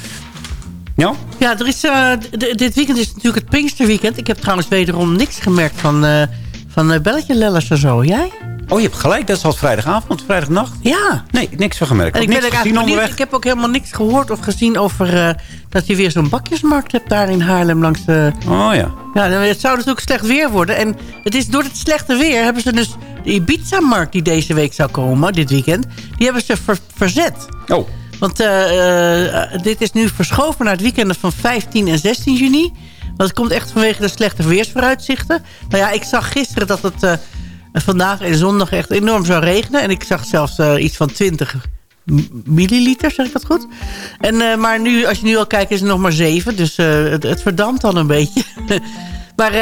Ja? Ja, er is, eh, dit weekend is natuurlijk het Pinksterweekend. Ik heb trouwens wederom niks gemerkt van, eh van eh, belletje lellers en zo. Jij? Oh, je hebt gelijk. Dat is al vrijdagavond, vrijdagnacht. Ja. Nee, niks van gemerkt. En ik, ben niks gezien eigenlijk onderweg. niet, ik heb ook helemaal niks gehoord of gezien over eh, dat je weer zo'n bakjesmarkt hebt daar in Haarlem langs de... Oh ja. Ja, nou, het zou natuurlijk slecht weer worden. En het is door het slechte weer hebben ze dus de Ibiza-markt die deze week zou komen, dit weekend, die hebben ze ver- verzet. Oh. Want eh, eh, dit is nu verschoven naar het weekend van 15 en 16 juni. Want het komt echt vanwege de slechte weersvooruitzichten. Nou ja, ik zag gisteren dat het eh, vandaag en zondag echt enorm zou regenen. En ik zag zelfs eh, iets van 20 m- milliliter, zeg ik dat goed? En, eh, maar nu, als je nu al kijkt, is het nog maar 7. Dus eh, het, het verdampt al een beetje. maar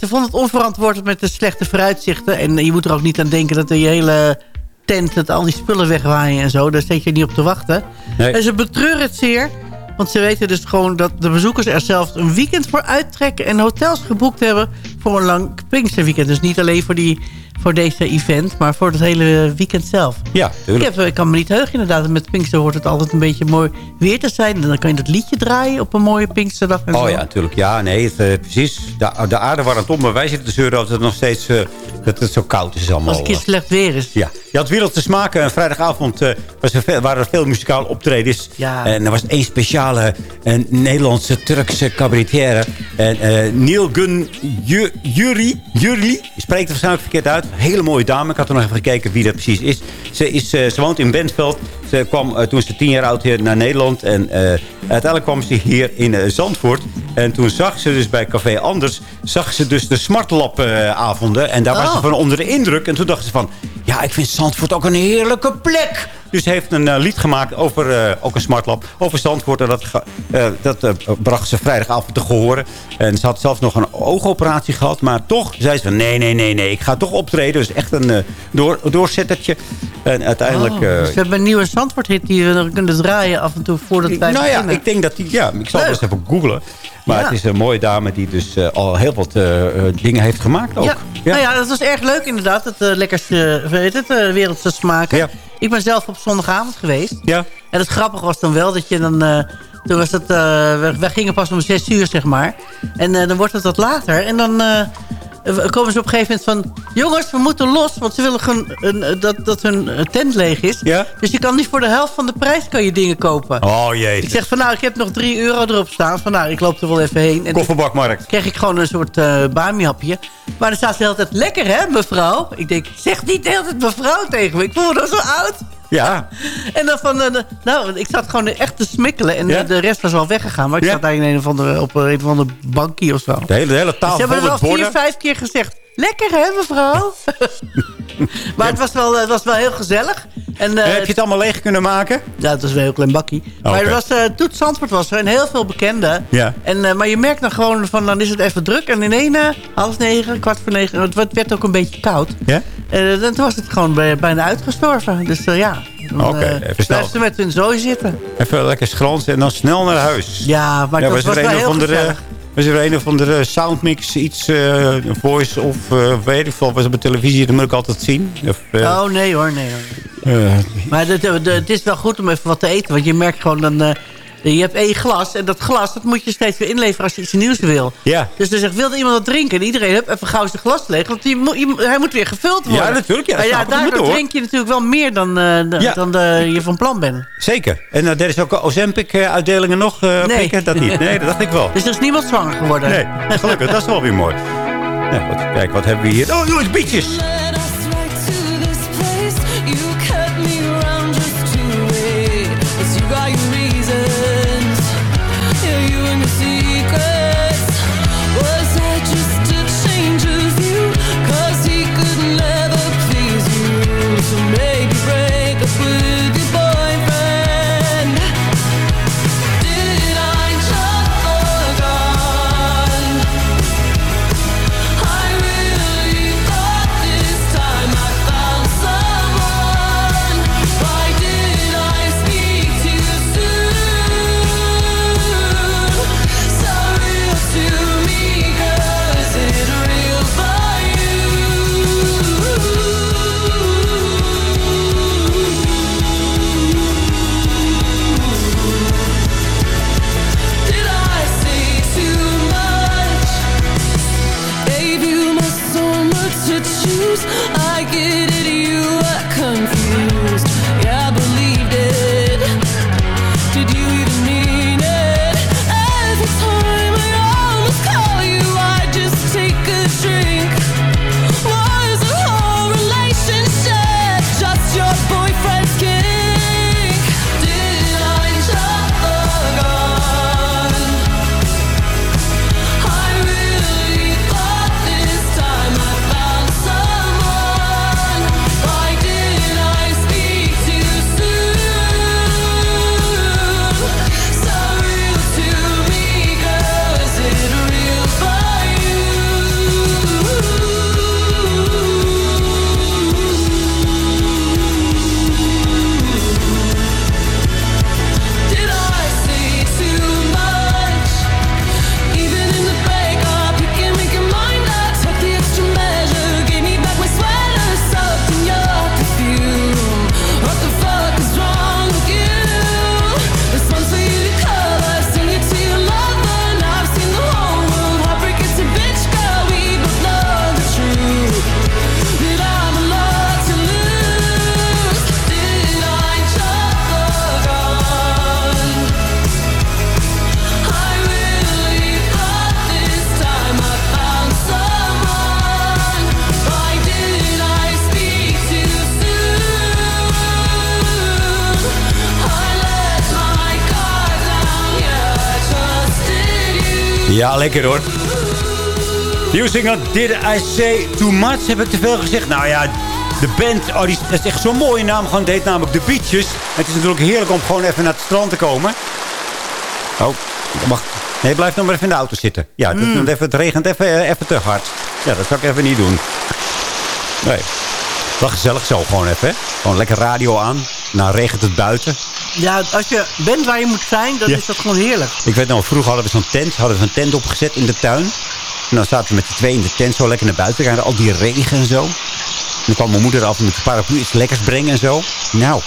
ze vonden het onverantwoord met de slechte vooruitzichten. En je moet er ook niet aan denken dat de hele tent... dat al die spullen wegwaaien en zo. Daar zit je niet op te wachten. Nee. En ze betreuren het zeer. Want ze weten dus gewoon dat de bezoekers er zelfs een weekend voor uittrekken... en hotels geboekt hebben voor een lang Pinksterweekend. Dus niet alleen voor, die, voor deze event, maar voor het hele weekend zelf. Ja, Ik, heb, ik kan me niet heugen inderdaad. Met Pinkster hoort het altijd een beetje mooi weer te zijn. En dan kan je dat liedje draaien op een mooie Pinksterdag. En Oh zo. ja, natuurlijk. Ja, nee, het, eh, precies. De, de aarde warmt om, maar wij zitten te zeuren dat het nog steeds eh, dat het zo koud is allemaal. Als het een keer slecht weer is. Ja, je had Wereld te Smaken. En vrijdagavond eh, was er veel, waren er veel muzikale optredens. Ja. En er was één speciale een Nederlandse Turkse cabaretière. En eh Neil Gun Ju- Juri, Jurli, spreekt het waarschijnlijk verkeerd uit. Hele mooie dame. Ik had er nog even gekeken wie dat precies is. Ze, is, eh, ze woont in Bentveld. Ze kwam eh, toen ze tien jaar oud hier naar Nederland. En eh, uiteindelijk kwam ze hier in eh, Zandvoort. En toen zag ze dus bij Café Anders... zag ze dus de smartlap-avonden. en daar was ze Oh. van onder de indruk. En toen dacht ze van... ja, ik vind Zandvoort ook een heerlijke plek. Dus ze heeft een lied gemaakt over ook een smartlap. Over Zandvoort. En dat, dat bracht ze vrijdagavond te horen. En ze had zelfs nog een oogoperatie gehad. Maar toch zei ze van... nee, nee, nee, nee. Ik ga toch optreden. Dus echt een door, doorzettertje. En uiteindelijk... Oh, dus we hebben een nieuwe Zandvoort-hit die we nog kunnen draaien af en toe voordat wij nou ja, ik denk dat die... Ja, ik zal het eens even googlen. Maar Ja. het is een mooie dame die dus eh, al heel wat eh, eh, dingen heeft gemaakt ook. Ja. Nou ja, dat was erg leuk inderdaad. Het uh, lekkerste, weet het, wereldse smaken. Ja. Ik ben zelf op zondagavond geweest. Ja. En het grappige was dan wel dat je dan... toen was we, wij gingen pas om zes uur, zeg maar. En dan wordt het wat later. En dan komen ze op een gegeven moment van... Jongens, we moeten los, want ze willen gewoon een, dat, dat hun eh, tent leeg is. Ja. Dus je kan niet voor de helft van de prijs kan je dingen kopen. Oh jee. Ik zeg van nou, ik heb nog 3 euro erop staan. Van nou, ik loop er wel even heen. En Kofferbakmarkt. kreeg ik gewoon een soort uh, bami-hapje. Maar dan staat ze de hele tijd, lekker hè, mevrouw? Ik denk, zeg niet de hele tijd mevrouw tegen me. Ik voel me dan zo oud. Ja. En dan van, uh, nou, ik zat gewoon echt te smikkelen. En Ja? de rest was al weggegaan. Maar ik Ja? zat daar in een of andere, op een of andere bankje of zo. De hele, de hele Ze tafel hebben vol er met wel vier, vijf keer gezegd. Lekker hè, mevrouw? maar het was, wel, het was wel heel gezellig. En, Eh, heb je het allemaal leeg kunnen maken? Ja, het was wel een heel klein bakkie. Maar Oké. er was, uh, Toet Zandvoort was er en heel veel bekenden. Ja. En, uh, maar je merkt dan gewoon van, dan is het even druk. En in één, half negen, kwart voor negen, het werd- werd ook een beetje koud. Ja? En toen was het gewoon bij- bijna uitgestorven. Dus ja, dan Oké, eh, even snel. blijft ze met hun zooi zitten. Even lekker schransen en dan snel naar huis. Ja, maar Ja, dat was, er wel heel andere. Was er een of andere soundmix, iets, eh, een voice of uh, weet ik veel, was op de televisie, dat moet ik altijd zien. Of, uh, Oh, nee hoor, nee hoor. uh, Maar het is wel goed om even wat te eten. Want je merkt gewoon dan... Uh, je hebt één glas en dat glas dat moet je steeds weer inleveren als je iets nieuws wil. Ja. Dus dan zegt, wilde iemand wat drinken? En iedereen, hup, even gauw zijn glas leeg. Want je- hij moet weer gevuld worden. Ja, natuurlijk, ja, Maar ja, daardoor moet drink je natuurlijk wel meer dan, uh, Ja. dan de, je van plan bent. Zeker. En uh, er is ook Ozempic-uitdelingen nog, Nee. prikken? Dat niet. Nee, dat dacht ik wel. Dus er is niemand zwanger geworden. Nee, gelukkig. dat is wel weer mooi. Nou, kijk, wat hebben we hier? Oh, jongens, bietjes! Lekker hoor. Using it, did I say too much? Heb ik te veel gezegd? Nou ja, de band, oh, die, dat is echt zo'n mooie naam. Gewoon, het heet namelijk The Beaches. Het is natuurlijk heerlijk om gewoon even naar het strand te komen. Oh, wacht. Nee, blijf nog maar even in de auto zitten. Ja, het, Mm. even, het regent even, eh, even te hard. Ja, dat zou ik even niet doen. Nee. Wel gezellig zo gewoon even, hè. Gewoon lekker radio aan. Nou regent het buiten. Ja, als je bent waar je moet zijn, dan Ja. is dat gewoon heerlijk. Ik weet nog, vroeger hadden we zo'n tent. Hadden we een tent opgezet in de tuin. En dan zaten we met de twee in de tent zo lekker naar buiten. kijken. al die regen en zo. En dan kwam mijn moeder af met de paraplu iets lekkers brengen en zo. Nou,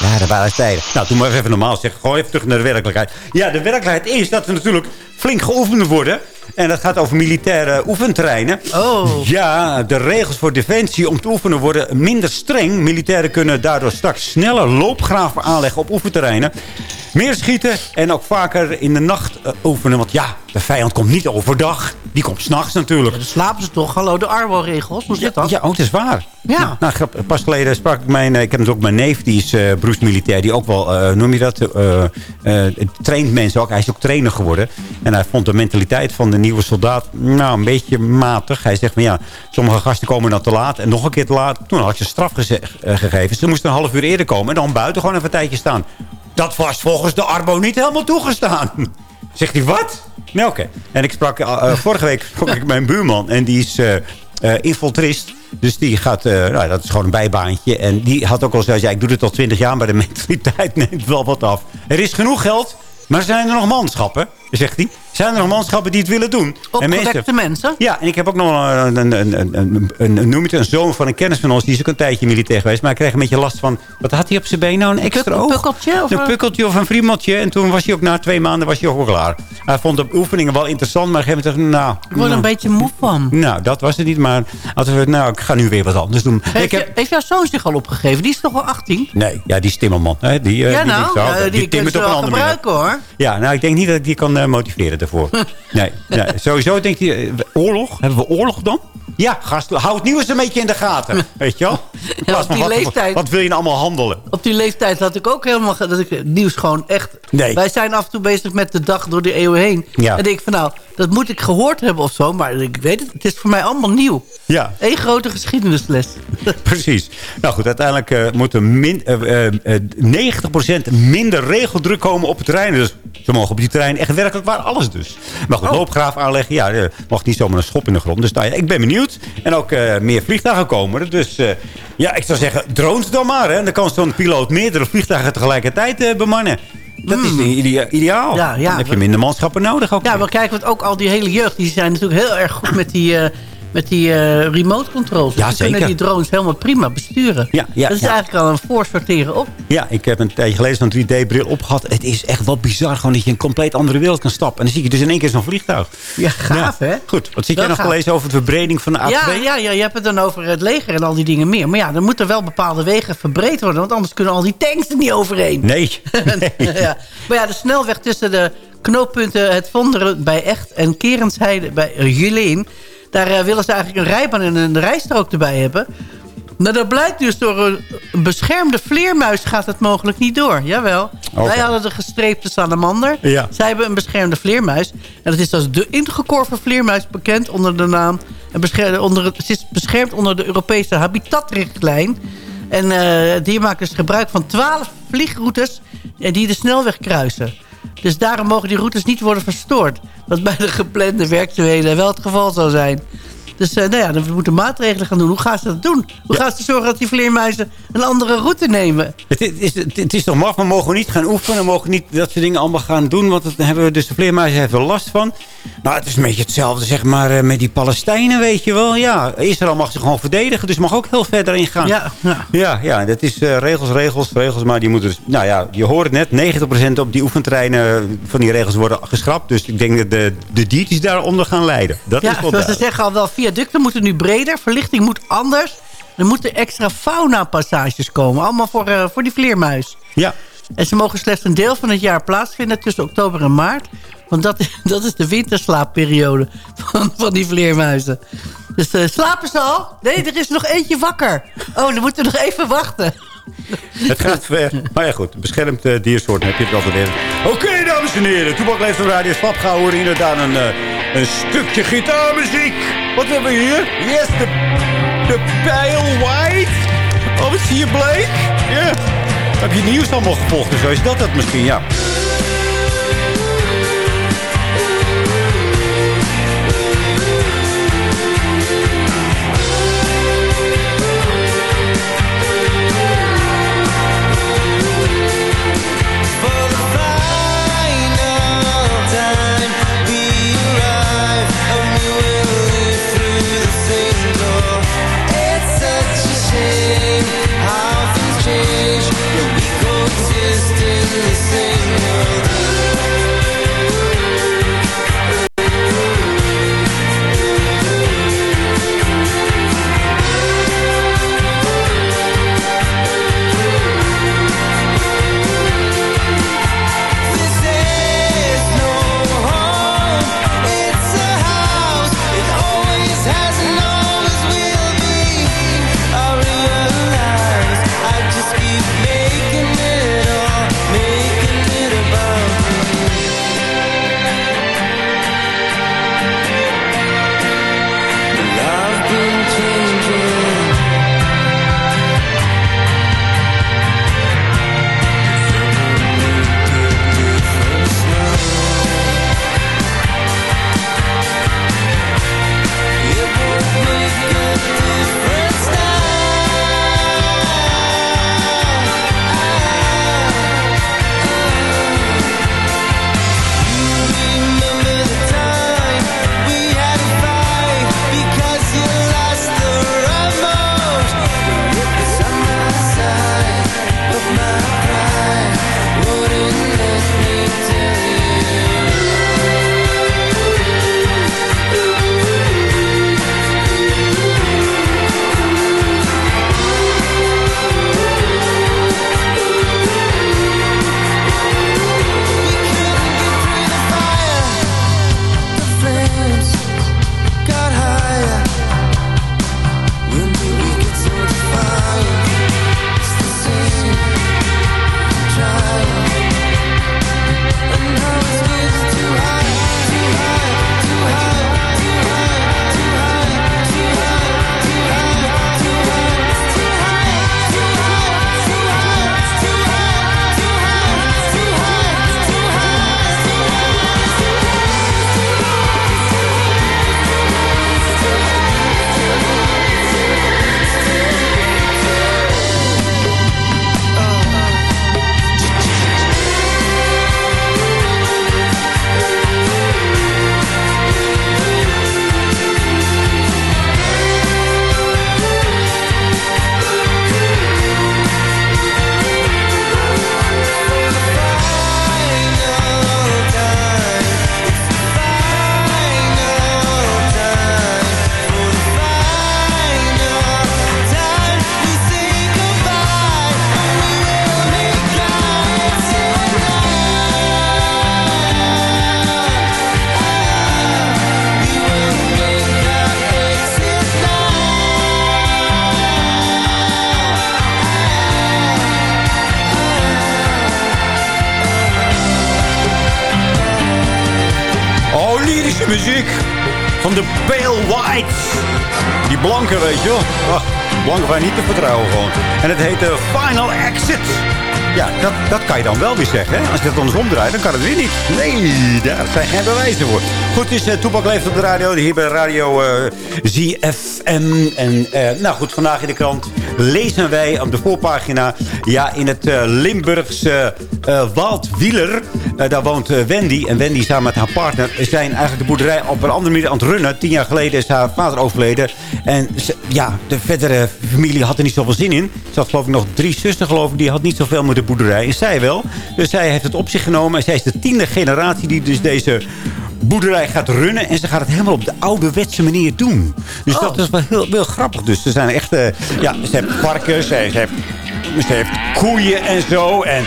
ja, dat waren tijden. Nou, toen maar even normaal zeggen. Gewoon even terug naar de werkelijkheid. Ja, de werkelijkheid is dat we natuurlijk flink geoefend worden. En dat gaat over militaire oefenterreinen. Oh. Ja, de regels voor defensie om te oefenen worden minder streng. Militairen kunnen daardoor straks sneller loopgraven aanleggen op oefenterreinen. Meer schieten en ook vaker in de nacht eh, oefenen. Want ja, de vijand komt niet overdag. Die komt s'nachts natuurlijk. Dan slapen ze toch? Hallo, de Arbo-regels. Hoe zit dat? Ja, oh, het is waar. Ja. Nou, grap, pas geleden sprak ik mijn... eh, Ik heb natuurlijk ook mijn neef, die is uh, beroepsmilitair. Die ook wel, eh, noem je dat, eh, eh, traint mensen ook. Hij is ook trainer geworden. En hij vond de mentaliteit van de nieuwe soldaat... nou, een beetje matig. Hij zegt van ja, sommige gasten komen dan te laat. En nog een keer te laat. Toen had je straf eh, gegeven. Ze moesten een half uur eerder komen. En dan buiten gewoon even een tijdje staan. Dat was volgens de Arbo niet helemaal toegestaan. Zegt hij, wat? Nee, oké. En ik sprak, eh, eh, vorige week sprak ik mijn buurman. En die is eh, infiltrist. Dus die gaat, nou, dat is gewoon een bijbaantje. En die had ook al zoiets, ja, ik doe dit al twintig jaar. Maar de mentaliteit neemt wel wat af. Er is genoeg geld, maar zijn er nog manschappen? Zegt hij. Zijn er nog manschappen die het willen doen? Opgewekte mensen? Ja, en ik heb ook nog een, een, een, een, een, een, noem het, een zoon van een kennis van ons. Die is ook een tijdje militair geweest. Maar hij kreeg een beetje last van... Wat had hij op zijn been nou? Een extra Een oog? pukkeltje? Of Een pukkeltje of een friemeltje. En toen was hij ook na twee maanden was hij ook wel klaar. Hij vond de oefeningen wel interessant. Maar op een gegeven moment dacht hij, Ik word nou... een beetje moe van. Nou, dat was het niet. Maar hadden we, nou, ik ga nu weer wat anders doen. Heeft, ik heb, je- heeft jouw zoon zich al opgegeven? Die is toch wel 18? nee, ja, die is timmerman. Hè? Die, eh, ja, die, nou, die, eh, die, die kunnen op een wel gebruiken, hoor. Ja, nou, ik denk niet dat ik die kan eh, motiveren daarvoor. nee, nee, sowieso denk je, eh, oorlog? Hebben we oorlog dan? Ja, gast, hou het nieuws een beetje in de gaten. Weet je wel? Van die wat, leeftijd. wat wil je nou allemaal handelen? Op die leeftijd had ik ook helemaal... Dat ik nieuws gewoon echt... Nee. Wij zijn af en toe bezig met de dag door de eeuwen heen. Ja. En denk ik van nou, dat moet ik gehoord hebben of zo. Maar ik weet het, het is voor mij allemaal nieuw. Ja, Eén grote geschiedenisles. precies. Nou goed, uiteindelijk eh, moet er min, eh, eh, 90% minder regeldruk komen op het terrein. Dus ze mogen op die terrein echt werkelijk waar alles dus. Maar goed, Oh. loopgraaf aanleggen, ja, er mag niet zomaar een schop in de grond. Dus nou ja, ik ben benieuwd. En ook meer vliegtuigen komen. Dus ja, ik zou zeggen, drones dan maar. Hè. En dan kan zo'n piloot meerdere vliegtuigen tegelijkertijd bemannen. Dat is idea- ideaal. Hmm. Ja, ja. dan heb je minder manschappen nodig ook. Ja, maar kijken, want ook al die hele jeugd... die zijn natuurlijk heel erg goed met die, eh, met die eh, remote controls. Ja, Dus kunnen die drones helemaal prima besturen. Ja, ja, dat is ja. eigenlijk al een voorsorteren op. Ja, ik heb een tijdje geleden zo'n 3D-bril opgehad. Het is echt wel bizar gewoon dat je een compleet andere wereld kan stappen. En dan zie je dus in één keer zo'n vliegtuig. Ja, gaaf hè? Goed, wat zit jij nog gaaf. gelezen over de verbreding van de A2? Ja, ja, ja, je hebt het dan over het leger en al die dingen meer. Maar ja, dan moeten wel bepaalde wegen verbreed worden. Want anders kunnen al die tanks er niet overheen. Nee. ja. Maar ja, de snelweg tussen de knooppunten Het Vonderen bij Echt... en Kerensheide bij Juleen... daar eh, willen ze eigenlijk een rijbaan en een rijstrook erbij hebben. Nou, dat blijkt dus door een beschermde vleermuis gaat het mogelijk niet door. Jawel. Wij hadden de gestreepte salamander. Ja. Zij hebben een beschermde vleermuis. En dat is als de ingekorven vleermuis bekend onder de naam... En beschermd onder het, is beschermd onder de Europese habitatrichtlijn. En eh, die maken dus gebruik van 12 vliegroutes eh, die de snelweg kruisen. Dus daarom mogen die routes niet worden verstoord. Wat bij de geplande werkzaamheden wel het geval zou zijn. Dus eh, nou ja, dan moeten maatregelen gaan doen. Hoe gaan ze dat doen? Hoe gaan ze zorgen dat die vleermuizen een andere route nemen? Het is, het, is, toch maf, we mogen niet gaan oefenen. We mogen niet dat soort dingen allemaal gaan doen. Want daar hebben we dus de vleermuizen even last van. Nou, het is een beetje hetzelfde zeg maar eh, met die Palestijnen, weet je wel. Ja, Israël mag zich gewoon verdedigen. Dus mag ook heel verder ingaan. Ja, ja. Ja, ja, dat is eh, regels, regels, regels. Maar die moeten dus... Nou ja, je hoort het net. 90% op die oefenterreinen van die regels worden geschrapt. Dus ik denk dat de, de dieties daaronder gaan leiden. Dat ja, is wel ze zeggen al wel, viaducten moeten nu breder. Verlichting moet anders. Er moeten extra fauna-passages komen. Allemaal voor, eh, voor die vleermuis. Ja. En ze mogen slechts een deel van het jaar plaatsvinden tussen oktober en maart. Want dat, is- dat is de winterslaapperiode van, van die vleermuizen. Dus eh, slapen ze al? Nee, er is nog eentje wakker. Oh, dan moeten we nog even wachten. Het gaat ver. Maar ja, goed. Beschermd eh, diersoort heb je het altijd weer. Oké, dames en heren. Toebak leeft op radio gaan horen inderdaad een, een stukje gitaarmuziek. Wat hebben we hier? Yes, de, de Pale White. Oh, wat zie je bleek? Ja. Heb je nieuws allemaal gevolgd? Zo is dat het misschien, ja. Dan wel weer zeggen. Als je het andersom draait, dan kan het weer niet. Nee, daar zijn geen bewijzen voor. Goed, is uh, Toepak leeft op de radio. Hier bij Radio uh, ZFM. En uh, nou goed, vandaag in de krant lezen wij op de voorpagina... ja, in het Limburgse Waldwieler... daar woont Wendy. En Wendy samen met haar partner zijn eigenlijk de boerderij op een andere manier aan het runnen. Tien jaar geleden is haar vader overleden. En ze, ja, de verdere familie had er niet zoveel zin in. Ze had geloof ik nog drie zussen, geloof ik. Die had niet zoveel met de boerderij. En zij wel. Dus zij heeft het op zich genomen. En zij is de tiende generatie die dus deze boerderij gaat runnen. En ze gaat het helemaal op de ouderwetse manier doen. Dus dat is wel heel, heel grappig. Dus ze zijn echt... Uh, ja, ze heeft varkens. Ze heeft, ze heeft koeien en zo. En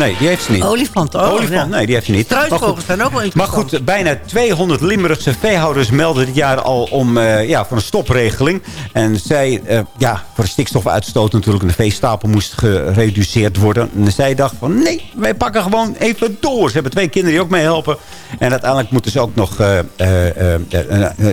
Nee, die heeft ze niet. Olifant, oh. Olifant, ja. nee, die heeft ze niet. Struisvogels zijn ook wel iets. Maar goed, bijna 200 Limburgse veehouders melden dit jaar al om uh, ja, voor een stopregeling. En zij, uh, ja, voor de stikstofuitstoot natuurlijk, de veestapel moest gereduceerd worden. En zij dacht van, nee, wij pakken gewoon even door. Ze hebben twee kinderen die ook meehelpen. En uiteindelijk moeten ze ook nog... Uh,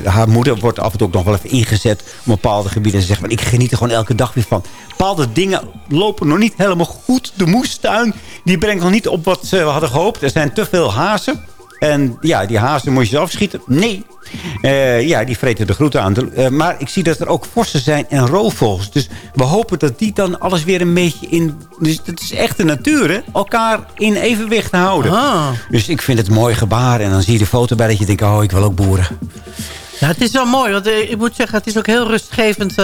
haar moeder wordt af en toe ook nog wel even ingezet op bepaalde gebieden. En ze zegt, van, ik geniet er gewoon elke dag weer van. Bepaalde dingen lopen nog niet helemaal goed. De moestuin, die brengt nog niet op wat ze hadden gehoopt. Er zijn te veel hazen. En ja, die hazen moet je afschieten. Nee. Uh, ja, die vreten de groeten aan. Uh, maar ik zie dat er ook vossen zijn en roofvogels. Dus we hopen dat die dan alles weer een beetje in... Dus het is echt de natuur, hè? Elkaar in evenwicht houden. Ah. Dus ik vind het mooi gebaar. En dan zie je de foto bij dat je denkt... Oh, ik wil ook boeren. Ja, het is wel mooi. Want uh, ik moet zeggen, het is ook heel rustgevend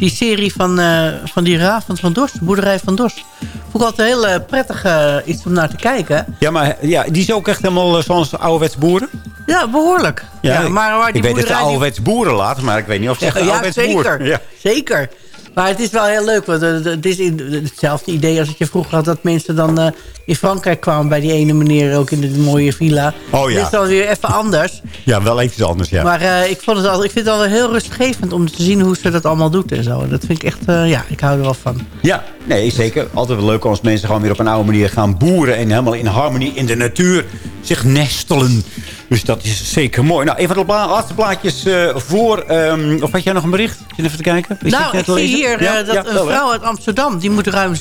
die serie van, uh, van die Ravens van Dorst, Boerderij van Dorst. Vond ik altijd heel uh, prettig uh, iets om naar te kijken. Ja, maar ja, die is ook echt helemaal zoals ouderwets boeren? Ja, behoorlijk. Ja, ja maar waar die ik weet dat ze ouderwets boeren laten, maar ik weet niet of ze echt ja, ouderwets zeker, boeren. Ja, zeker. Maar het is wel heel leuk, want het is hetzelfde idee als dat je vroeger had... dat mensen dan uh, in Frankrijk kwamen bij die ene meneer... ook in de mooie villa. Oh ja. Dit is dan weer even anders. Ja, wel even anders, ja. Maar uh, ik, vond het al, ik vind het wel heel rustgevend om te zien hoe ze dat allemaal doet en zo. En dat vind ik echt, uh, ja, ik hou er wel van. Ja, nee, zeker. Altijd wel leuk als mensen gewoon weer op een oude manier gaan boeren... en helemaal in harmonie in de natuur zich nestelen. Dus dat is zeker mooi. Nou, even de laatste plaatjes uh, voor. Um, of had jij nog een bericht? Zit even te kijken. Is nou, ik zie hier ja? dat ja, een vrouw uit Amsterdam... die moet ruim 47.000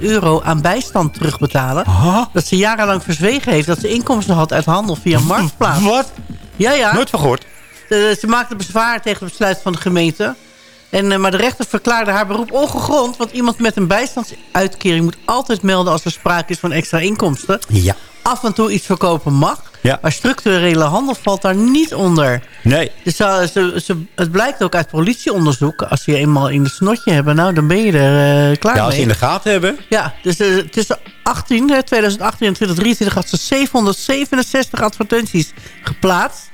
euro aan bijstand terugbetalen. Aha. Dat ze jarenlang verzwegen heeft... dat ze inkomsten had uit handel via Marktplaats. Wat? Ja, ja. Nooit van gehoord. De, ze maakte bezwaar tegen het besluit van de gemeente... En, uh, maar de rechter verklaarde haar beroep ongegrond... want iemand met een bijstandsuitkering moet altijd melden... als er sprake is van extra inkomsten. Ja. Af en toe iets verkopen mag. Ja. Maar structurele handel valt daar niet onder. Nee. Dus ze, ze, ze, het blijkt ook uit politieonderzoek... als ze je eenmaal in het snotje hebben... nou, dan ben je er uh, klaar ja, als mee. ze in de gaten hebben. Ja, dus uh, tussen 18, 2018 en 2023 had ze 767 advertenties geplaatst.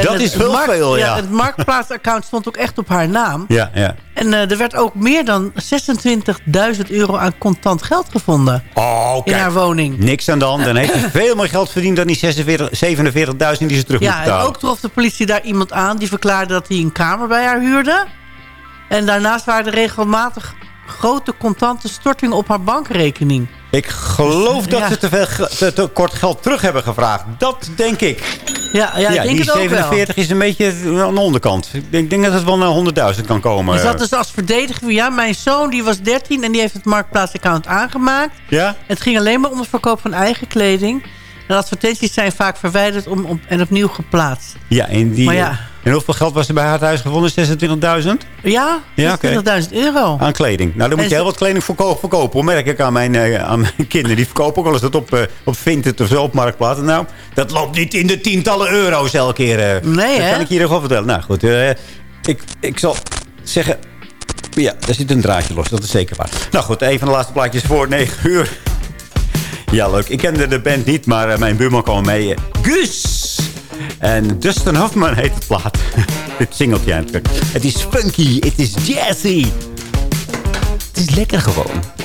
En dat het, is markt, veel, ja. Het marktplaatsaccount stond ook echt op haar naam. Ja, ja. En uh, er werd ook meer dan 26.000 euro aan contant geld gevonden. Oh, in haar woning. Niks aan de hand. Dan heeft ze veel meer geld verdiend dan die 47.000 die ze terug ja, moet betalen. en ook trof de politie daar iemand aan die verklaarde dat hij een kamer bij haar huurde. En daarnaast waren er regelmatig grote contante stortingen op haar bankrekening. Ik geloof dat Ja. ze te, veel, te, te kort geld terug hebben gevraagd. Dat denk ik. Ja, ja, ik denk die het ook 47 is een beetje aan de onderkant. Ik denk, denk dat het wel naar 100.000 kan komen. Dus dat is als verdediger. Ja, mijn zoon die was 13 en die heeft het marktplaatsaccount aangemaakt. Ja? Het ging alleen maar om het verkoop van eigen kleding. En advertenties zijn vaak verwijderd om, om, en opnieuw geplaatst. Ja, en, die, ja. en hoeveel geld was er bij haar thuis gevonden? 26.000? Ja, Ja, 20.000 euro. Aan kleding. Nou, dan moet En je heel wat kleding verko- verkopen. Hoor. Merk ik aan mijn, eh, aan mijn kinderen. Die verkopen ook wel eens dat op, eh, op Vinted of zo op Marktplaats. Nou, dat loopt niet in de tientallen euro's elke keer. eh. Nee, dat hè? kan ik hier nog wel vertellen. Nou, goed. eh, ik, ik zal zeggen... Ja, daar zit een draadje los. Dat is zeker waar. Nou goed, even de laatste plaatjes voor 9 uur. Ja, leuk. Ik kende de band niet, maar eh, mijn buurman kwam mee. Gus! En Dustin Hoffman heet het plaat. Dit singeltje eigenlijk. Het is funky, het is jazzy. Het is lekker gewoon.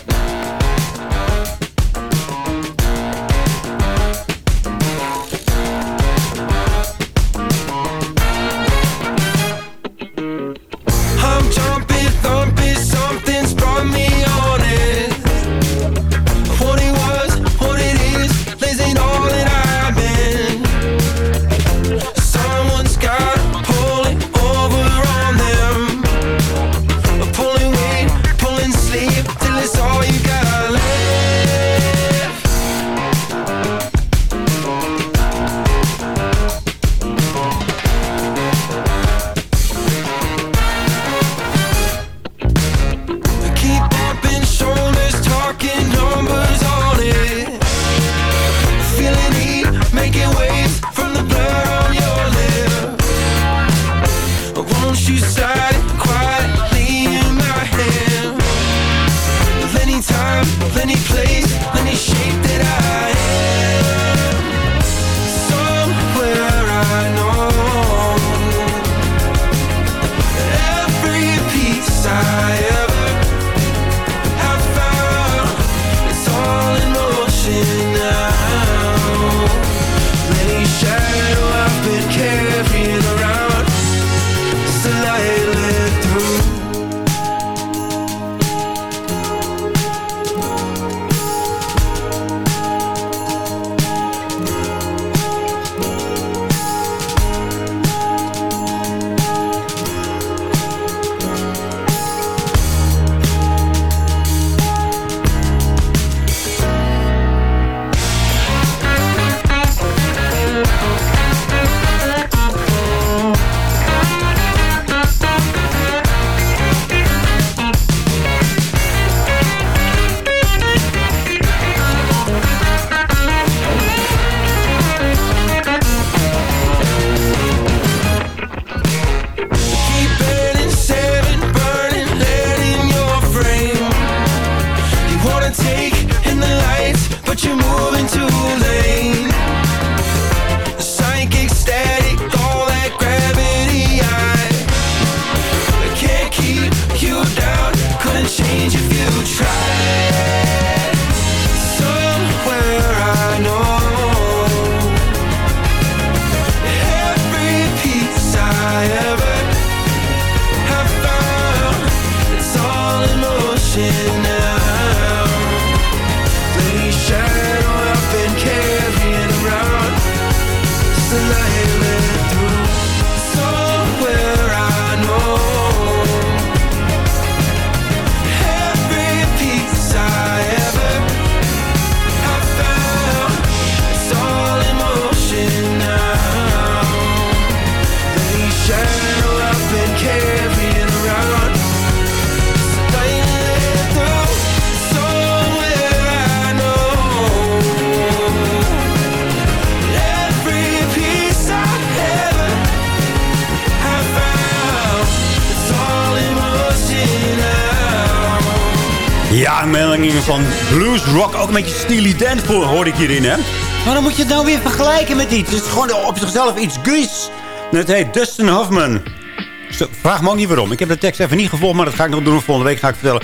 Van blues rock. Ook een beetje Steely Dan voor hoor ik hierin, hè? Maar dan moet je het nou weer vergelijken met iets. Het is gewoon op zichzelf iets guus. Het heet Dustin Hoffman. Vraag me ook niet waarom. Ik heb de tekst even niet gevolgd, maar dat ga ik nog doen. Volgende week ga ik vertellen.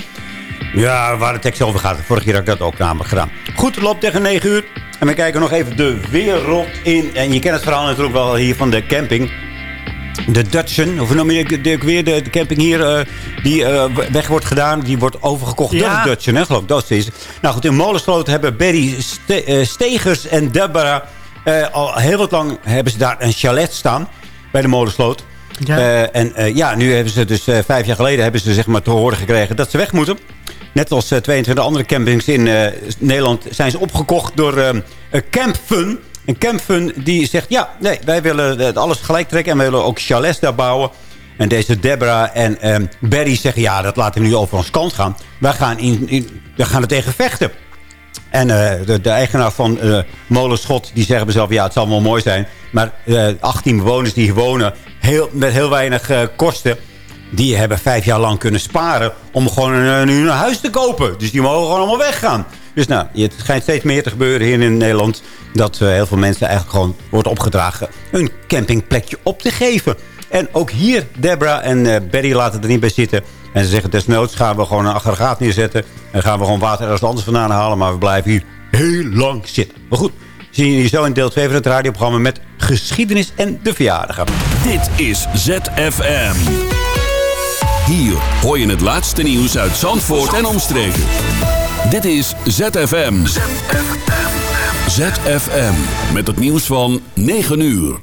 Ja, waar de tekst over gaat. Vorige keer heb ik dat ook namelijk gedaan. Goed, het loopt tegen 9 uur. En we kijken nog even de wereld in. En je kent het verhaal natuurlijk wel hier van de camping. De Dutchen, of hoe noem je de, weer de, camping hier, eh, die eh, weg wordt gedaan. Die wordt overgekocht door de Dutchen, hè, geloof ik. Dat is het. Nou goed, in Molensloot hebben Berry Ste- eh, Stegers en Deborah... al heel wat lang hebben ze daar een chalet staan bij de Molensloot. Ja. En ja, nu hebben ze dus vijf jaar geleden hebben ze zeg maar te horen gekregen dat ze weg moeten. Net als eh, 22 andere campings in Nederland zijn ze opgekocht door Camp Fun. En Camp Fun die zegt, ja, nee, wij willen alles gelijk trekken en we willen ook chalets daar bouwen. En deze Deborah en eh, Barry zeggen, ja, dat laten we nu over ons kant gaan. Wij gaan, in, in, gaan er tegen vechten. En eh, de, de eigenaar van eh Molenschot, die zeggen zelf, ja, het zal wel mooi zijn. Maar eh 18 bewoners die hier wonen, heel, met heel weinig kosten... die hebben vijf jaar lang kunnen sparen om gewoon een, een huis te kopen. Dus die mogen gewoon allemaal weggaan. Dus nou, het schijnt steeds meer te gebeuren hier in Nederland... dat eh, heel veel mensen eigenlijk gewoon wordt opgedragen... een campingplekje op te geven. En ook hier, Debra en eh Berry laten er niet bij zitten... En ze zeggen desnoods gaan we gewoon een aggregaat neerzetten. En gaan we gewoon water ergens anders vandaan halen. Maar we blijven hier heel lang zitten. Maar goed, zien jullie zo in deel 2 van het radioprogramma met geschiedenis en de verjaardagen. Dit is ZFM. Hier hoor je het laatste nieuws uit Zandvoort en omstreken. Dit is ZFM. ZFM. Met het nieuws van 9 uur.